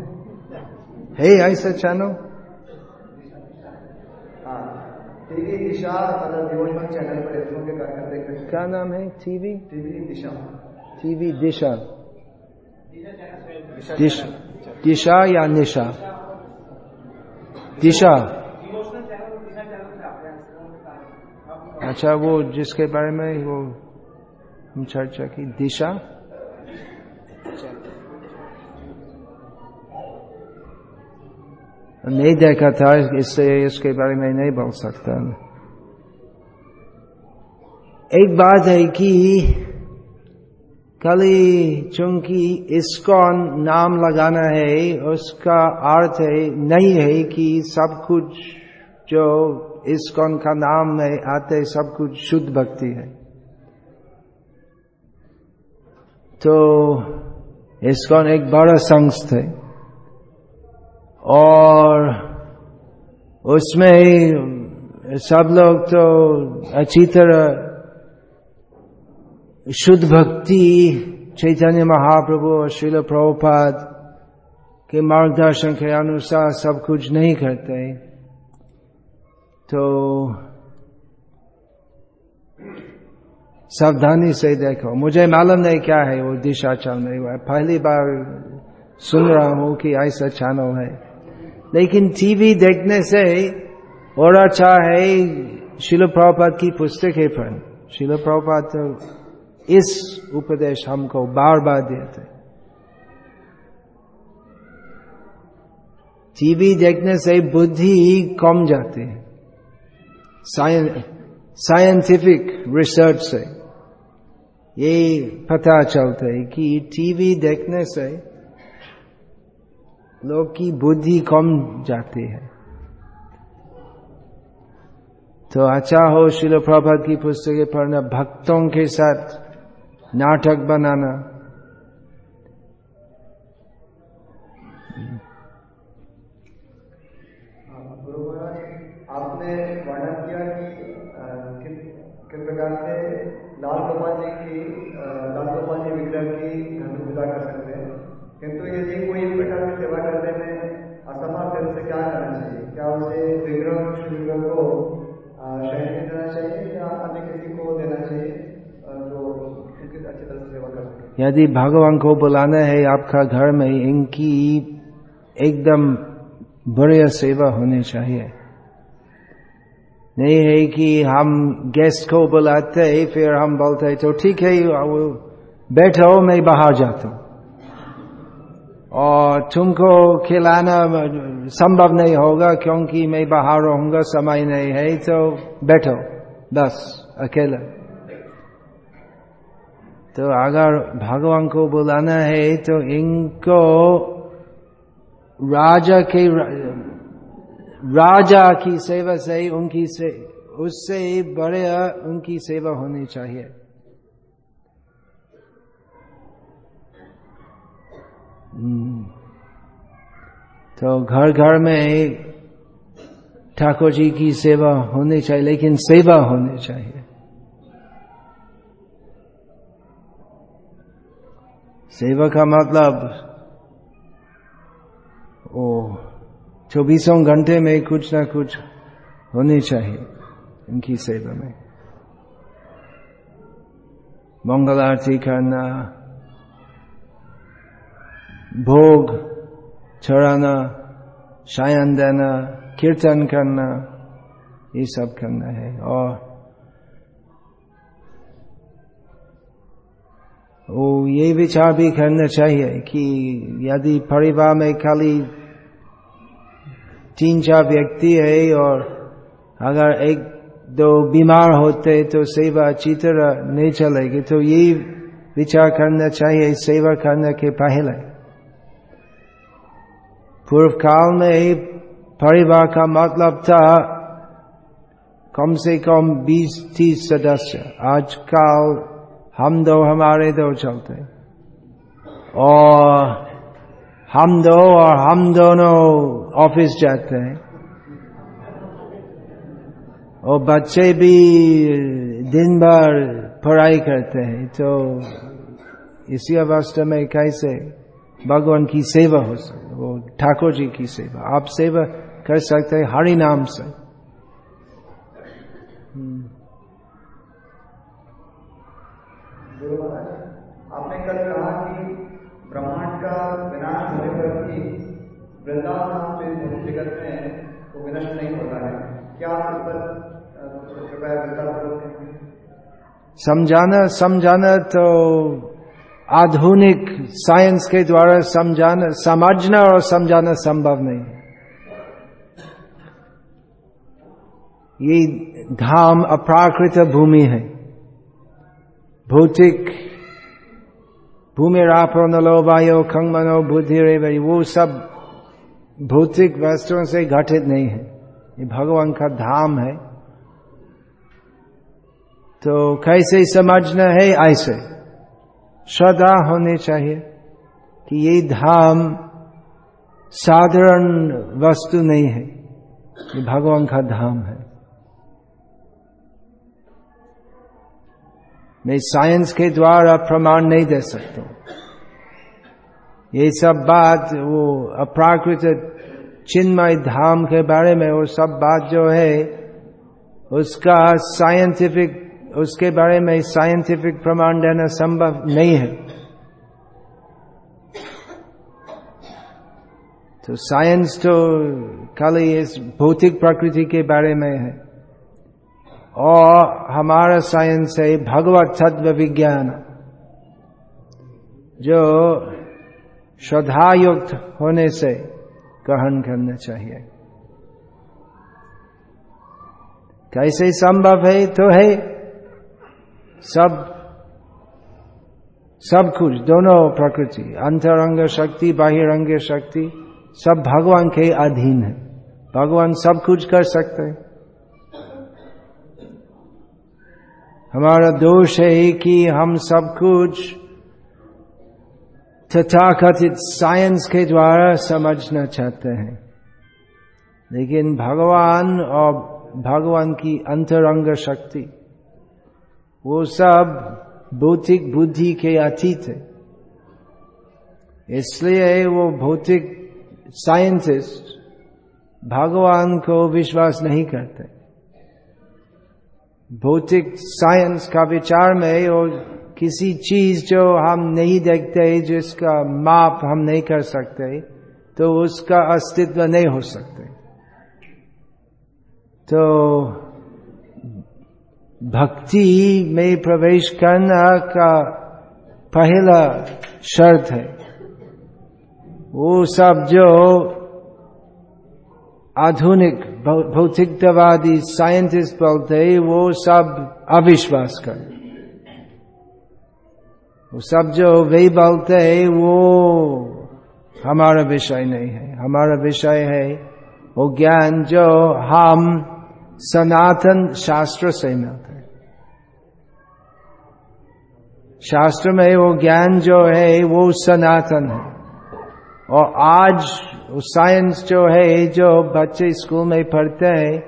है ऐसा चैनल हाँ टीवी दिशा चैनल पर इस्कॉन के कार्यक्रम देख सकते क्या नाम है? TV TV Disha. TV Disha. दिश, दिशा या निशा? दिशा। अच्छा वो जिसके बारे में वो हम चर्चा की दिशा? नहीं देखा था इससे इसके बारे में नहीं बोल सकता एक बात है कि खाली चूँकि इसकॉन नाम लगाना है उसका अर्थ है नहीं है कि सब कुछ जो इसकॉन का नाम में आते सब कुछ शुद्ध भक्ति है तो इसकॉन एक बड़ा संस्थ है और उसमें सब लोग तो अच्छी तरह शुद्ध भक्ति, चैतन्य महाप्रभु और श्रील प्रभुपाद के मार्गदर्शन के अनुसार सब कुछ नहीं करते तो सावधानी से देखो। मुझे मालूम नहीं क्या है वो दिशा चल रही है पहली बार सुन रहा हूँ कि ऐसा चैनल है। लेकिन टीवी देखने से और अच्छा है, शिल प्रभुपाद की पुस्तकें पढ़ शिल प्रभुपाद तो इस उपदेश हमको बार बार थे टीवी देखने से बुद्धि कम जाती है। साइंटिफिक रिसर्च से ये पता चलता है कि टीवी देखने से लोग की बुद्धि कम जाती है। तो अच्छा हो शिल प्रभा की पुस्तकें पढ़ना, भक्तों के साथ नाटक बनाना। यदि भगवान को बुलाना है आपका घर में, इनकी एकदम बढ़िया सेवा होनी चाहिए। नहीं है कि हम गेस्ट को बुलाते हैं, फिर हम बोलते हैं तो ठीक है वो बैठो, मैं बाहर जाता हूँ। और तुमको खिलाना संभव नहीं होगा, क्योंकि मैं बाहर रहूँगा, समय नहीं है तो बैठो, बस, अकेला। तो अगर भगवान को बुलाना है तो इनको राजा के राजा की सेवा से, उनकी से, उससे बड़े, उनकी सेवा होनी चाहिए हम्म। तो घर घर में ठाकुर जी की सेवा होनी चाहिए, लेकिन सेवा होनी चाहिए सेवा का मतलब ओ चौबीसों घंटे में कुछ ना कुछ होनी चाहिए उनकी सेवा में। मंगल आरती करना, भोग चढ़ाना शायन देना, कीर्तन करना, ये सब करना है। और वो ये विचार भी करना चाहिए कि यदि परिवार में खाली तीन चार व्यक्ति है और अगर एक दो बीमार होते तो सेवा अच्छी तरह नहीं चलेगी तो ये विचार करना चाहिए सेवा करने के पहले। पूर्व काल में परिवार का मतलब था कम से कम बीस तीस सदस्य। आजकल हम दो हमारे दो चलते। और हम दो और हम दोनों ऑफ़िस जाते हैं। और बच्चे भी दिन भर पढ़ाई करते हैं। तो इसी अवस्था में कैसे भगवान की सेवा हो सकती वो ठाकुर जी की सेवा। आप सेवा कर सकते हैं हरि नाम से गुरु महाराज आपने कल कहा कि ब्रह्मांड का विनाश होने पर भी वृंदावन नाम जो इस भौतिक जगत में है वो विनष्ट नहीं होता है क्या आप इस पर अ, कृपया विस्तार करोगे समझाना समझाना तो आधुनिक साइंस के द्वारा समझाना, समझना और समझाना संभव नहीं। ये धाम अप्राकृत भूमि है। भौतिक भूमि रापो नलो वायो खंग मनो बुद्धि रे वो सब भौतिक वस्तुओं से घटित नहीं है। ये भगवान का धाम है। तो कैसे समझना है? ऐसे। श्रद्धा होनी चाहिए कि ये धाम साधारण वस्तु नहीं है। ये भगवान का धाम है। मैं साइंस के द्वारा प्रमाण नहीं दे सकता। ये सब बात वो अप्राकृत चिन्मय धाम के बारे में वो सब बात जो है, उसका साइंटिफिक उसके बारे में साइंटिफिक प्रमाण देना संभव नहीं है। तो साइंस तो खाली इस भौतिक प्रकृति के बारे में है। और हमारा साइंस है भगवत तत्व विज्ञान, जो श्रद्धायुक्त होने से ग्रहण करना चाहिए। कैसे संभव है तो है सब सब कुछ, दोनों प्रकृति, अंतरंग शक्ति बाहिरंग शक्ति, सब भगवान के अधीन है। भगवान सब कुछ कर सकते हैं। हमारा दोष है कि हम सब कुछ तथाकथित साइंस के द्वारा समझना चाहते हैं। लेकिन भगवान और भगवान की अंतरंग शक्ति वो सब भौतिक बुद्धि के अतीत है। इसलिए वो भौतिक साइंटिस्ट भगवान को विश्वास नहीं करते। भौतिक साइंस का विचार में और किसी चीज़ जो हम नहीं देखते, जिसका माप हम नहीं कर सकते तो उसका अस्तित्व नहीं हो सकते। तो भक्ति में प्रवेश करना का पहला शर्त है। वो सब जो आधुनिक भौतिकतावादी साइंटिस्ट बोलते वो सब अविश्वास कर। वो सब जो वे बोलते है, वो हमारा विषय नहीं है। हमारा विषय है वो ज्ञान जो हम सनातन शास्त्र से मिलते शास्त्र में वो ज्ञान जो है, वो सनातन है। और आज साइंस जो है, जो बच्चे स्कूल में पढ़ते हैं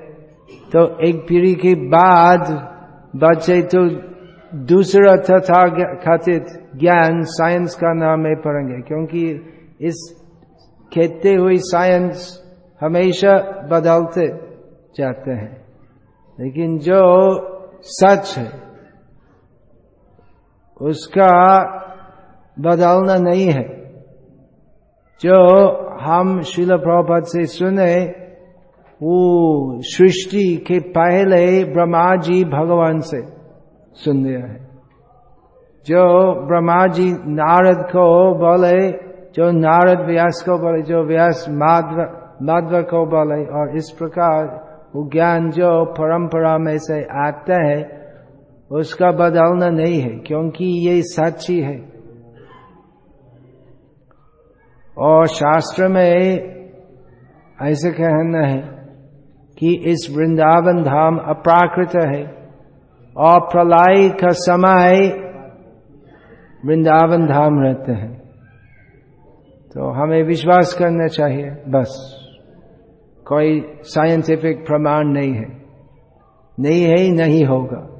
तो एक पीढ़ी के बाद बच्चे तो दूसरा तथा कथित ज्ञान साइंस का नाम में पढ़ेंगे, क्योंकि इस कहते हुए साइंस हमेशा बदलते जाते हैं। लेकिन जो सच है उसका बदलना नहीं है। जो हम शिल प्रभात से सुने, वो सृष्टि के पहले ब्रह्मा जी भगवान से सुन लिया है। जो ब्रह्मा जी नारद को बोले, जो नारद व्यास को बोले, जो व्यास माधव माधव को बोले, और इस प्रकार वो ज्ञान जो परंपरा में से आता है उसका बदलना नहीं है, क्योंकि ये सच्ची है। और शास्त्र में ऐसे कहना है कि इस वृंदावन धाम अप्राकृत है और प्रलय का समय वृंदावन धाम रहते हैं। तो हमें विश्वास करना चाहिए, बस। कोई साइंटिफिक प्रमाण नहीं है। नहीं है, नहीं होगा।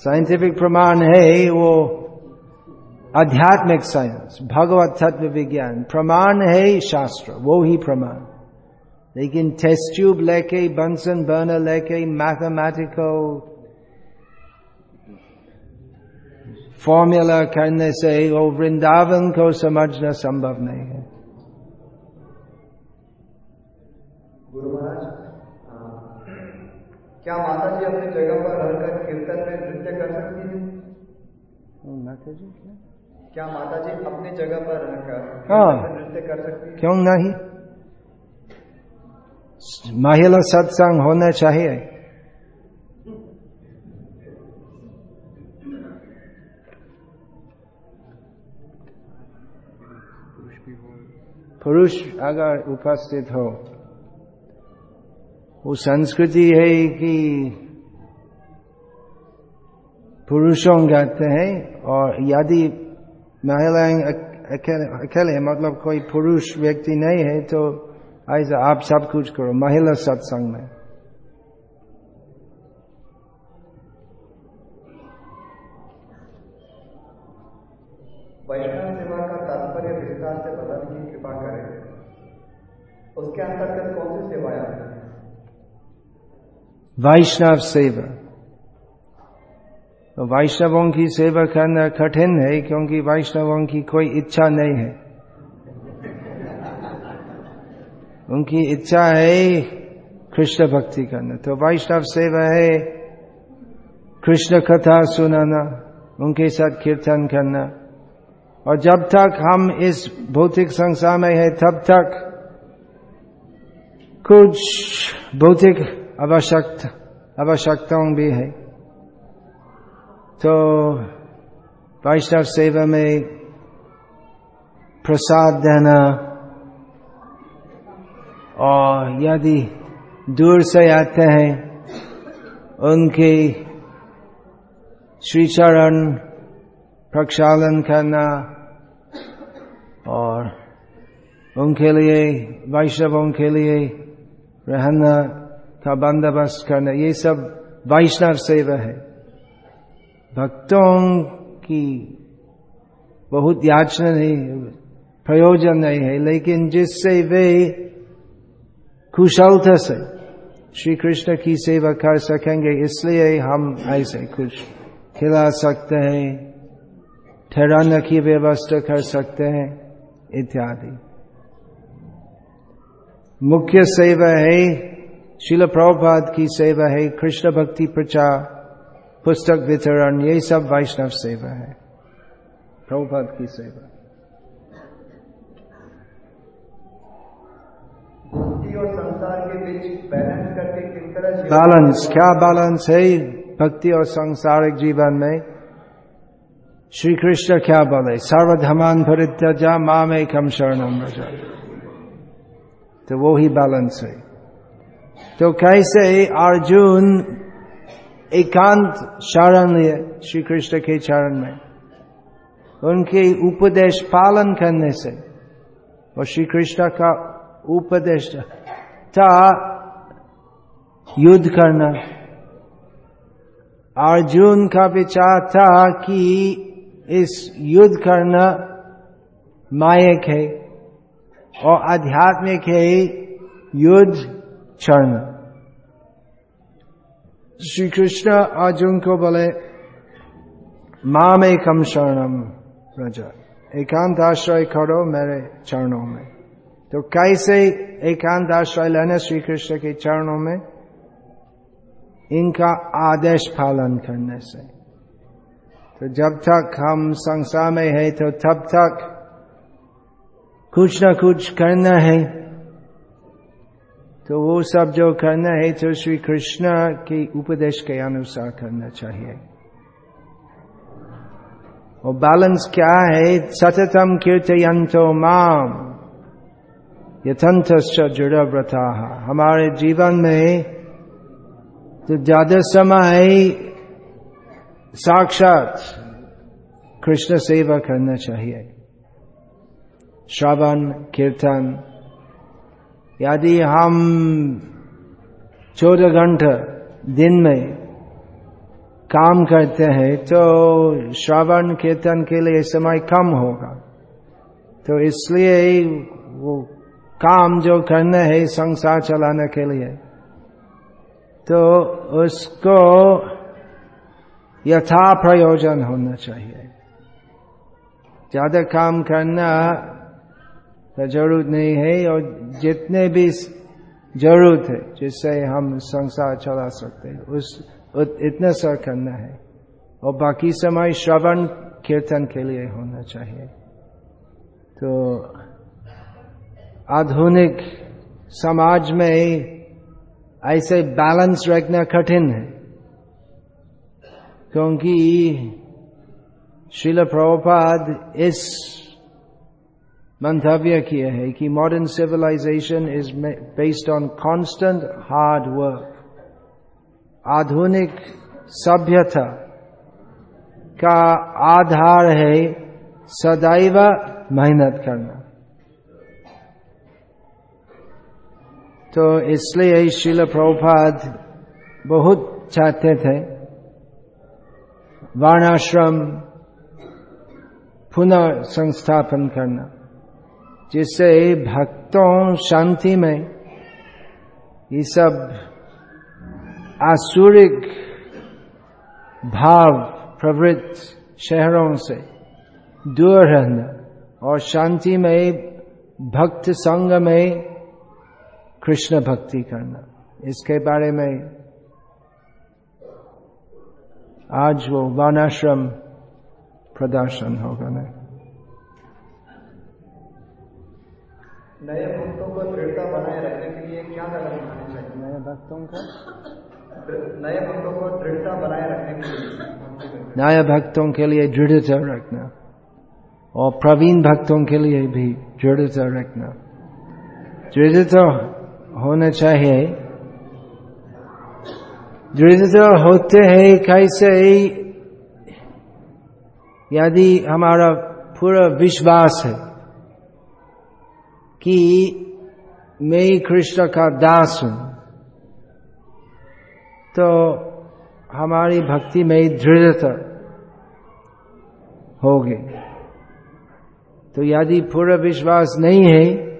साइंटिफिक प्रमाण है वो आध्यात्मिक साइंस, भगवत तत्व विज्ञान। प्रमाण है शास्त्र, वो ही प्रमाण। लेकिन टेस्ट ट्यूब लेके बंसन बर्नर लेके मैथमेटिकल फॉर्मूला करने से, वो वृंदावन को समझना संभव नहीं है। क्या माता जी अपनी जगह पर रहकर कीर्तन में नृत्य कर सकती है? माता जी क्या? क्या माता जी अपनी जगह पर रहकर हाँ। नृत्य कर सकती है? क्यों नहीं? महिला सत्संग होना चाहिए। पुरुष अगर उपस्थित हो। वो संस्कृति है कि पुरुषों गाते हैं और यदि महिलाएँ अकेले मतलब कोई पुरुष व्यक्ति नहीं है तो ऐसा आप सब कुछ करो, महिला सत्संग में। वैष्णव सेवा का तात्पर्य विस्तार से बताने की कृपा करें। उसके अंतर्गत कौन सी सेवाएँ वैष्णव सेवा तो वैष्णवों की सेवा करना कठिन है, क्योंकि वैष्णवों की कोई इच्छा नहीं है। उनकी इच्छा है कृष्ण भक्ति करना। तो वैष्णव सेवा है कृष्ण कथा सुनाना, उनके साथ कीर्तन करना। और जब तक हम इस भौतिक संसार में है, तब तक कुछ भौतिक आवश्यकता आवश्यकताओं भी है। तो वैष्णव सेवा में प्रसाद देना और यदि दूर से आते हैं, उनके श्री चरण प्रक्षालन करना और उनके लिए, वैष्णवों के लिए रहना का बंदोबस्त करना ये सब वैष्णव सेवा है। भक्तों की बहुत याचना नहीं, प्रयोजन नहीं है, लेकिन जिससे वे कुशलता से श्री कृष्ण की सेवा कर सकेंगे, इसलिए हम ऐसे कुछ खिला सकते हैं, ठहराने की व्यवस्था कर सकते हैं, इत्यादि। मुख्य सेवा है शिल प्रभुपाद की सेवा है कृष्ण भक्ति प्रचार पुस्तक वितरण ये सब वैष्णव सेवा है प्रभुपाद की सेवा और संसार के बीच बैलेंस करके किस तरह बैलेंस क्या बैलेंस है भक्ति और सांसारिक जीवन में श्री कृष्ण क्या बोले सर्वधमान परित्यजा माम एकम शरणम रजा तो वो ही बैलेंस है तो कैसे अर्जुन एकांत शरण लिए श्री कृष्ण के चरण में? उनके उपदेश पालन करने से। और श्री कृष्ण का उपदेश था युद्ध करना। अर्जुन का विचार था कि इस युद्ध करना मायक है और आध्यात्मिक है। युद्ध क्षण श्री कृष्ण अर्जुन को बोले माम एकम शरणम प्रजा। एकांत आश्रय करो मेरे चरणों में। तो कैसे एकांत आश्रय लेना श्री कृष्ण के चरणों में? इनका आदेश पालन करने से। तो जब तक हम संसार में है तो तब तक कुछ ना कुछ करना है। तो वो सब जो करना है तो श्री कृष्ण के उपदेश के अनुसार करना चाहिए। और बैलेंस क्या है? सततम कीर्तयंतो माम। यथंत जुड़ व्रता हमारे जीवन में तो ज़्यादा समय साक्षात कृष्ण सेवा करना चाहिए। श्रवण, कीर्तन यदि हम चौदह घंटे दिन में काम करते हैं तो श्रवण कीर्तन के लिए समय कम होगा। तो इसलिए वो काम जो करना है, संसार चलाने के लिए तो उसको यथा प्रयोजन होना चाहिए। ज़्यादा काम करना का ज़रूरत नहीं है और जितने भी ज़रूरत है, जिससे हम संसार चला सकते हैं, उस इतना सर करना है। और बाकी समय श्रवण, कीर्तन के लिए होना चाहिए। तो आधुनिक समाज में ऐसे बैलेंस रखना कठिन है। क्योंकि शिल प्रभुपाद इस मंतव्य किए है कि modern civilisation is based on constant hard work आधुनिक सभ्यता का आधार है सदैव मेहनत करना तो इसलिए शिल प्रभुपाद बहुत चाहते थे वर्णाश्रम पुनः संस्थापन करना जिससे भक्तों शांति में, ये सब आसुरिक भाव प्रवृत्त शहरों से दूर रहना और शांति में, भक्त संग में कृष्ण भक्ति करना। इसके बारे में आज वो वर्णाश्रम प्रदर्शन होगा ना। नए भक्तों को दृढ़ता बनाए रखने के लिए क्या कदम उठाने चाहिए? नए भक्तों का? नए भक्तों को दृढ़ता बनाए रखने के लिए नए भक्तों के लिए दृढ़ता रखना। और प्रवीण भक्तों के लिए भी दृढ़ता रखना। दृढ़ता होना चाहिए। दृढ़ता होते हैं कैसे? यदि हमारा पूरा विश्वास है कि मैं कृष्ण का दास हूँ। तो हमारी भक्ति में दृढ़ता होगी। तो यदि पूरा विश्वास नहीं है,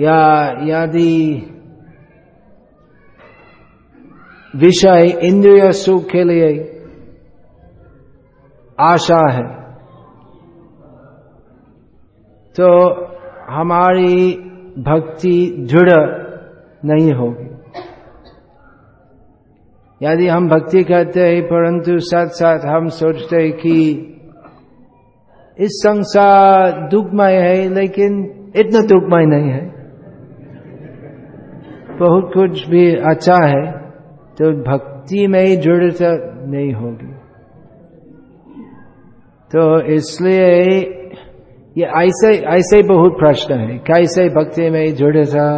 या यदि विषय इंद्रिय सुख के लिए आशा है तो हमारी भक्ति दृढ़ नहीं होगी। यदि हम भक्ति करते हैं, परंतु साथ साथ हम सोचते हैं कि इस संसार दुखमय है, लेकिन इतना दुखमय नहीं है। बहुत कुछ भी अच्छा है तो भक्ति में ही दृढ़ता नहीं होगी। तो इसलिए ये ऐसे ऐसे बहुत प्रश्न है। कैसे भक्ति में दृढ़ता,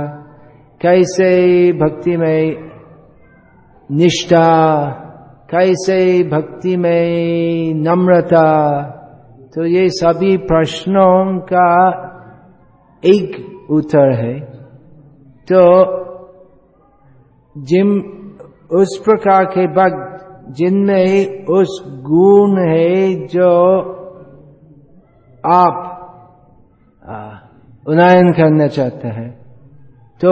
कैसे भक्ति में निष्ठा, कैसे भक्ति में नम्रता तो ये सभी प्रश्नों का एक उत्तर है। तो जिन उस प्रकार के भक्त जिनमें उस गुण है जो आप उन्नयन करना चाहते हैं। तो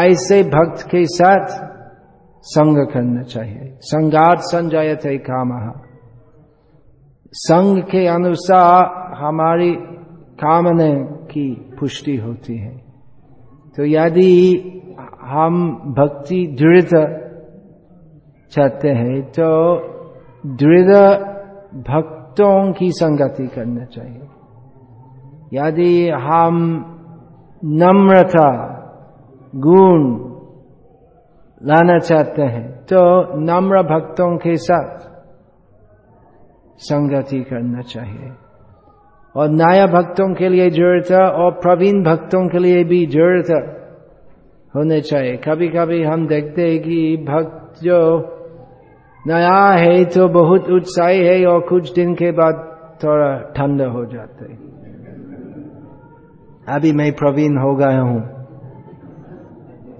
ऐसे भक्त के साथ संग करना चाहिए। संगात संजयते काम। संग के अनुसार हमारी कामना की पुष्टि होती है। तो यदि हम भक्ति दृढ़ चाहते हैं तो दृढ़ भक्तों की संगति करना चाहिए। यदि हम नम्रता, गुण लाना चाहते हैं तो नम्र भक्तों के साथ संगति करना चाहिए। और नया भक्तों के लिए ज़रूरत और प्रवीण भक्तों के लिए भी ज़रूरत होने चाहिए। कभी कभी हम देखते हैं कि भक्त जो नया है तो बहुत उत्साही है, और कुछ दिन के बाद थोड़ा ठंडा हो जाता है। अभी मैं प्रवीण हो गया हूँ।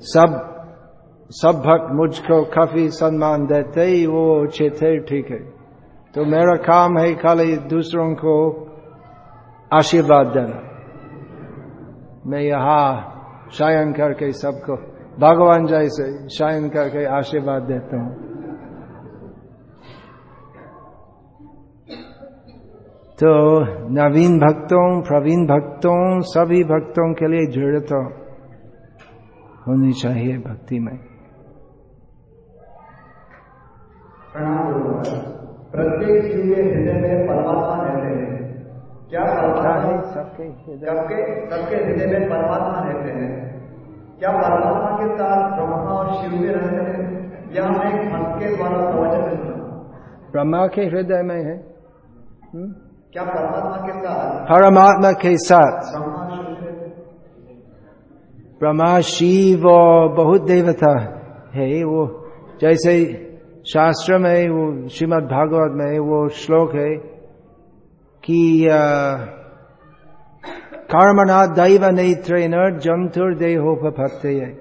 सब सब भक्त मुझको काफ़ी सम्मान देते ही, वो अच्छे थे ठीक है। तो मेरा काम है खाली दूसरों को आशीर्वाद देना। मैं यहाँ शायन करके सबको, भगवान जैसे शायन करके आशीर्वाद देता हूँ। तो नवीन भक्तों प्रवीण भक्तों सभी भक्तों के लिए ज़रूरत होनी चाहिए भक्ति में। प्रत्येक जीव हृदय में परमात्मा रहते हैं। क्या परमात्मा सबके सबके सबके हृदय में परमात्मा रहते हैं। क्या परमात्मा के साथ ब्रह्मा और शिव भी रहते हैं? या हमें भक्त के द्वारा प्रवचन सुना ब्रह्मा के हृदय में है। हम्म? क्या परमात्मा के साथ? परमात्मा के साथ। ब्रह्मा शिव रहते? ब्रह्मा शिव और बहुत देवता है। वो। जैसे शास्त्र में वो श्रीमद् भागवत में वो श्लोक है कि कर्मणा दैव नेत्रेन जंतुर देहोपत्य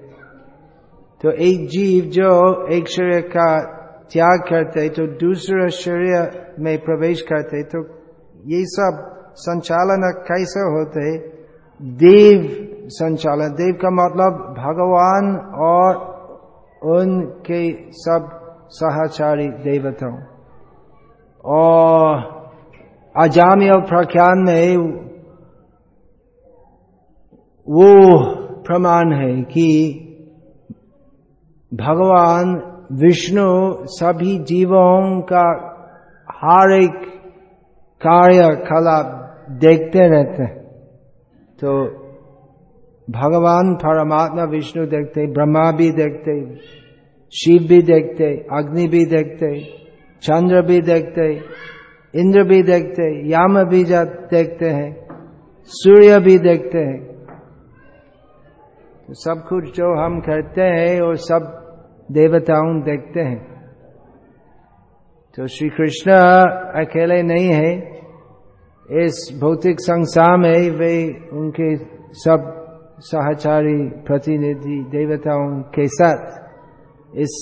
तो एक जीव जो एक शरीर का त्याग करते तो दूसरे शरीर में प्रवेश करते तो ये सब संचालन कैसे होते? देव संचालन। देव का मतलब भगवान और उनके सब सहचारी देवताओं। और अजामी और प्रख्यान में वो प्रमाण है कि भगवान विष्णु सभी जीवों का हर एक कार्य कला देखते रहते हैं। तो भगवान परमात्मा विष्णु देखते, ब्रह्मा भी देखते, शिव भी देखते, अग्नि भी देखते, चंद्र भी देखते, इंद्र भी देखते, याम भी देखते हैं, सूर्य भी देखते हैं। तो सब कुछ जो हम करते हैं, वो सब देवताओं देखते हैं। तो श्री कृष्ण अकेले नहीं है। इस भौतिक संसार में वे उनके सब सहचारी प्रतिनिधि देवताओं के साथ इस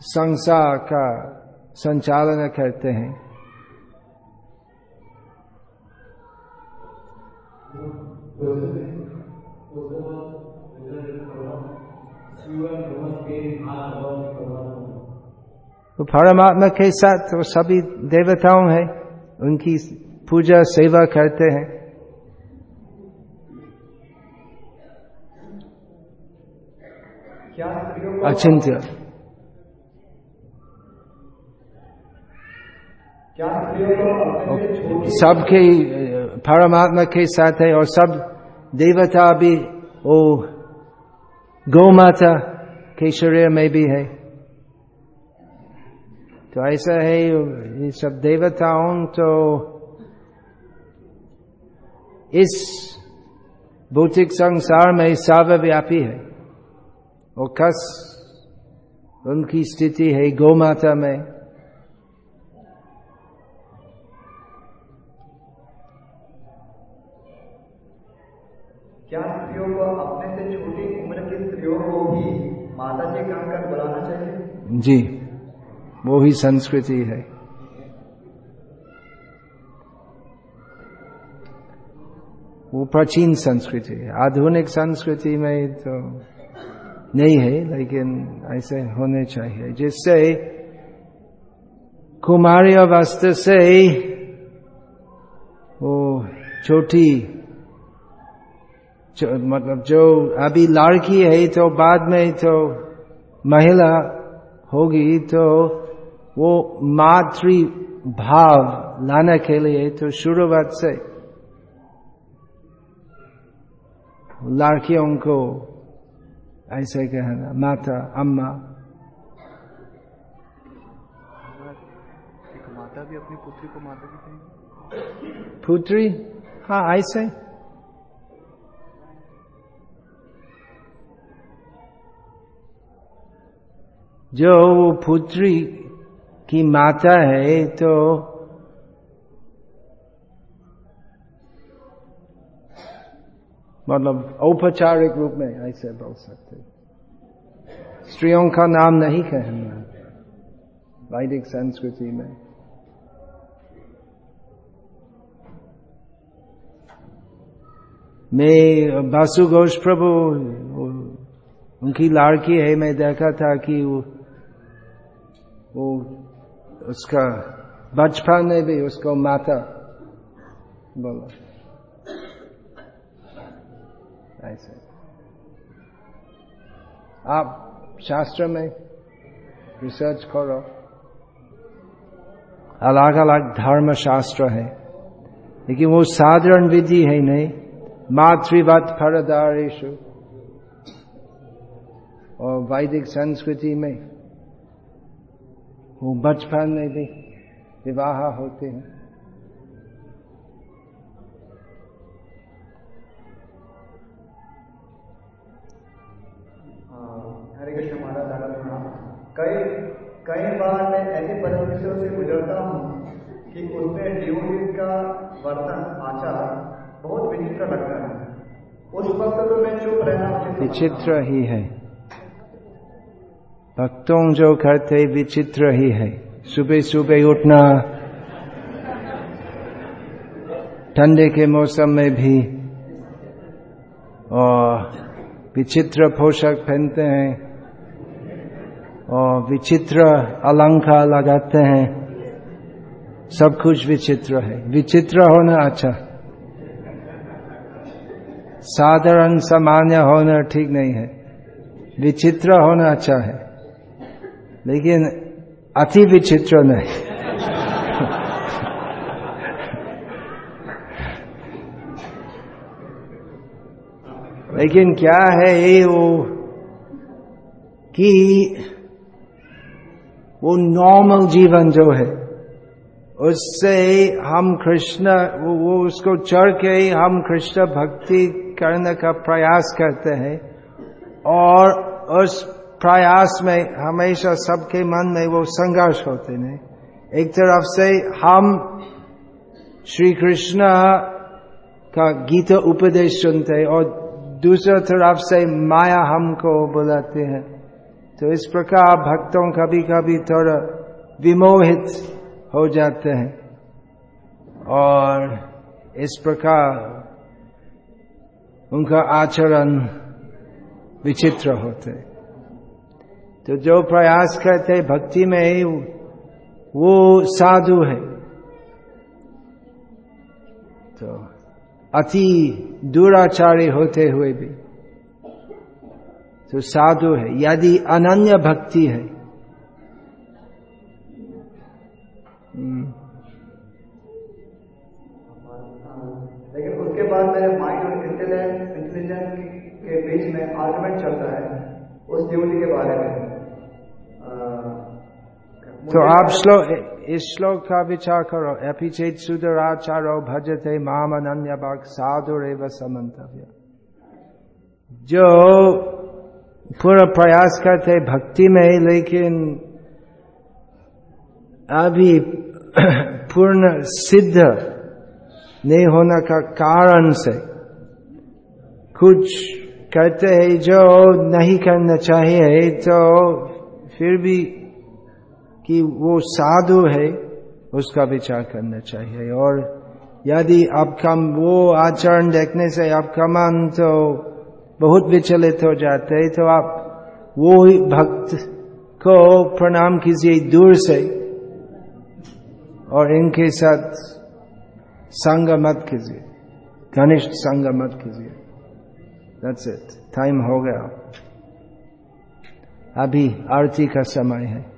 संसार का संचालन करते हैं। तो परमात्मा के साथ तो सभी देवताओं हैं, उनकी पूजा, सेवा करते हैं। अचिंत्य। सबके, परमात्मा के साथ है और सब देवता भी वो गौ माता के शरीर में भी है। तो ऐसा है, ये सब देवताओं तो इस भौतिक संसार में सर्वव्यापी है। और कस, उनकी स्थिति है गौ माता में। जी, वो ही संस्कृति है। वो प्राचीन संस्कृति है। आधुनिक संस्कृति में तो नहीं है, लेकिन ऐसे होने चाहिए। जिससे कुमारी अवस्था से वो छोटी मतलब जो अभी लड़की है तो बाद में तो महिला होगी तो वो मातृ भाव लाने के लिए तो शुरुआत से लड़कियों को ऐसे कहना माता अम्मा। माता भी अपनी पुत्री को माता पुत्री? हाँ ऐसे। जो वो पुत्री की माता है तो मतलब औपचारिक रूप में ऐसे बोल सकते स्त्रियों का नाम नहीं कहना, वैदिक संस्कृति में। मैं बासु प्रभु उनकी लड़की है, मैं देखा था कि वो वो उसका बचपन में भी उसको माता बोला ऐसे आप शास्त्र में रिसर्च करो अलग अलग धर्म शास्त्र है लेकिन वो साधारण विधि है नहीं मातृवत फरदारेशु और वैदिक संस्कृति में वो बचपन में भी विवाह होते हैं। हरे कृष्ण महाराज दादा प्रणाम कई कई बार मैं ऐसी परिस्थितियों से गुजरता हूँ कि उसमें डिवोटीज का वर्तन आचार बहुत विचित्र लगता है। उस वक्त तो मैं चुप रहना विचित्र ही है। भक्तों जो करते विचित्र ही है। सुबह सुबह उठना, ठंडे के मौसम में भी, और विचित्र पोशाक पहनते हैं, और विचित्र अलंकार लगाते हैं। सब कुछ विचित्र है। विचित्र होना अच्छा। साधारण सामान्य होना ठीक नहीं है। विचित्र होना अच्छा है। लेकिन अति विचित्र नहीं। लेकिन क्या है ये वो कि वो नॉर्मल जीवन जो है उससे हम कृष्ण वो, वो उसको चढ़ के हम कृष्ण भक्ति करने का प्रयास करते हैं और उस प्रयास में हमेशा सबके मन में वो संघर्ष होते हैं एक तरफ़ से हम श्री कृष्ण का गीता उपदेश सुनते और दूसरा तरफ़ से माया हमको बुलाते हैं। तो इस प्रकार भक्तों कभी कभी थोड़ा विमोहित हो जाते हैं। और इस प्रकार उनका आचरण विचित्र होते तो जो प्रयास करते भक्ति में ही वो साधु है। तो अति दुराचारी होते हुए भी तो साधु है, यदि अनन्य भक्ति है। लेकिन उसके बाद मेरे माइंड और इंटेलिजेंस के बीच में आर्गुमेंट चलता है, उस ड्यूटी के बारे में। तो आप श्लोक इस श्लोक का विचार करो। एपिचेत सुधराचारो भजते माम अनन्य भाग साधु रेव समन्तव्य। जो पूरा प्रयास करते भक्ति में लेकिन अभी पूर्ण सिद्ध नहीं होने का कारण से कुछ करते हैं जो नहीं करना चाहिए तो फिर भी कि वो साधु है, उसका विचार करना चाहिए। और यदि आपका वो आचरण देखने से आपका मन तो बहुत विचलित हो जाते है तो आप वो ही भक्त को प्रणाम कीजिए दूर से और इनके साथ संग मत कीजिए। घनिष्ठ संग मत कीजिए। That's it. टाइम हो गया। अभी आरती का समय है।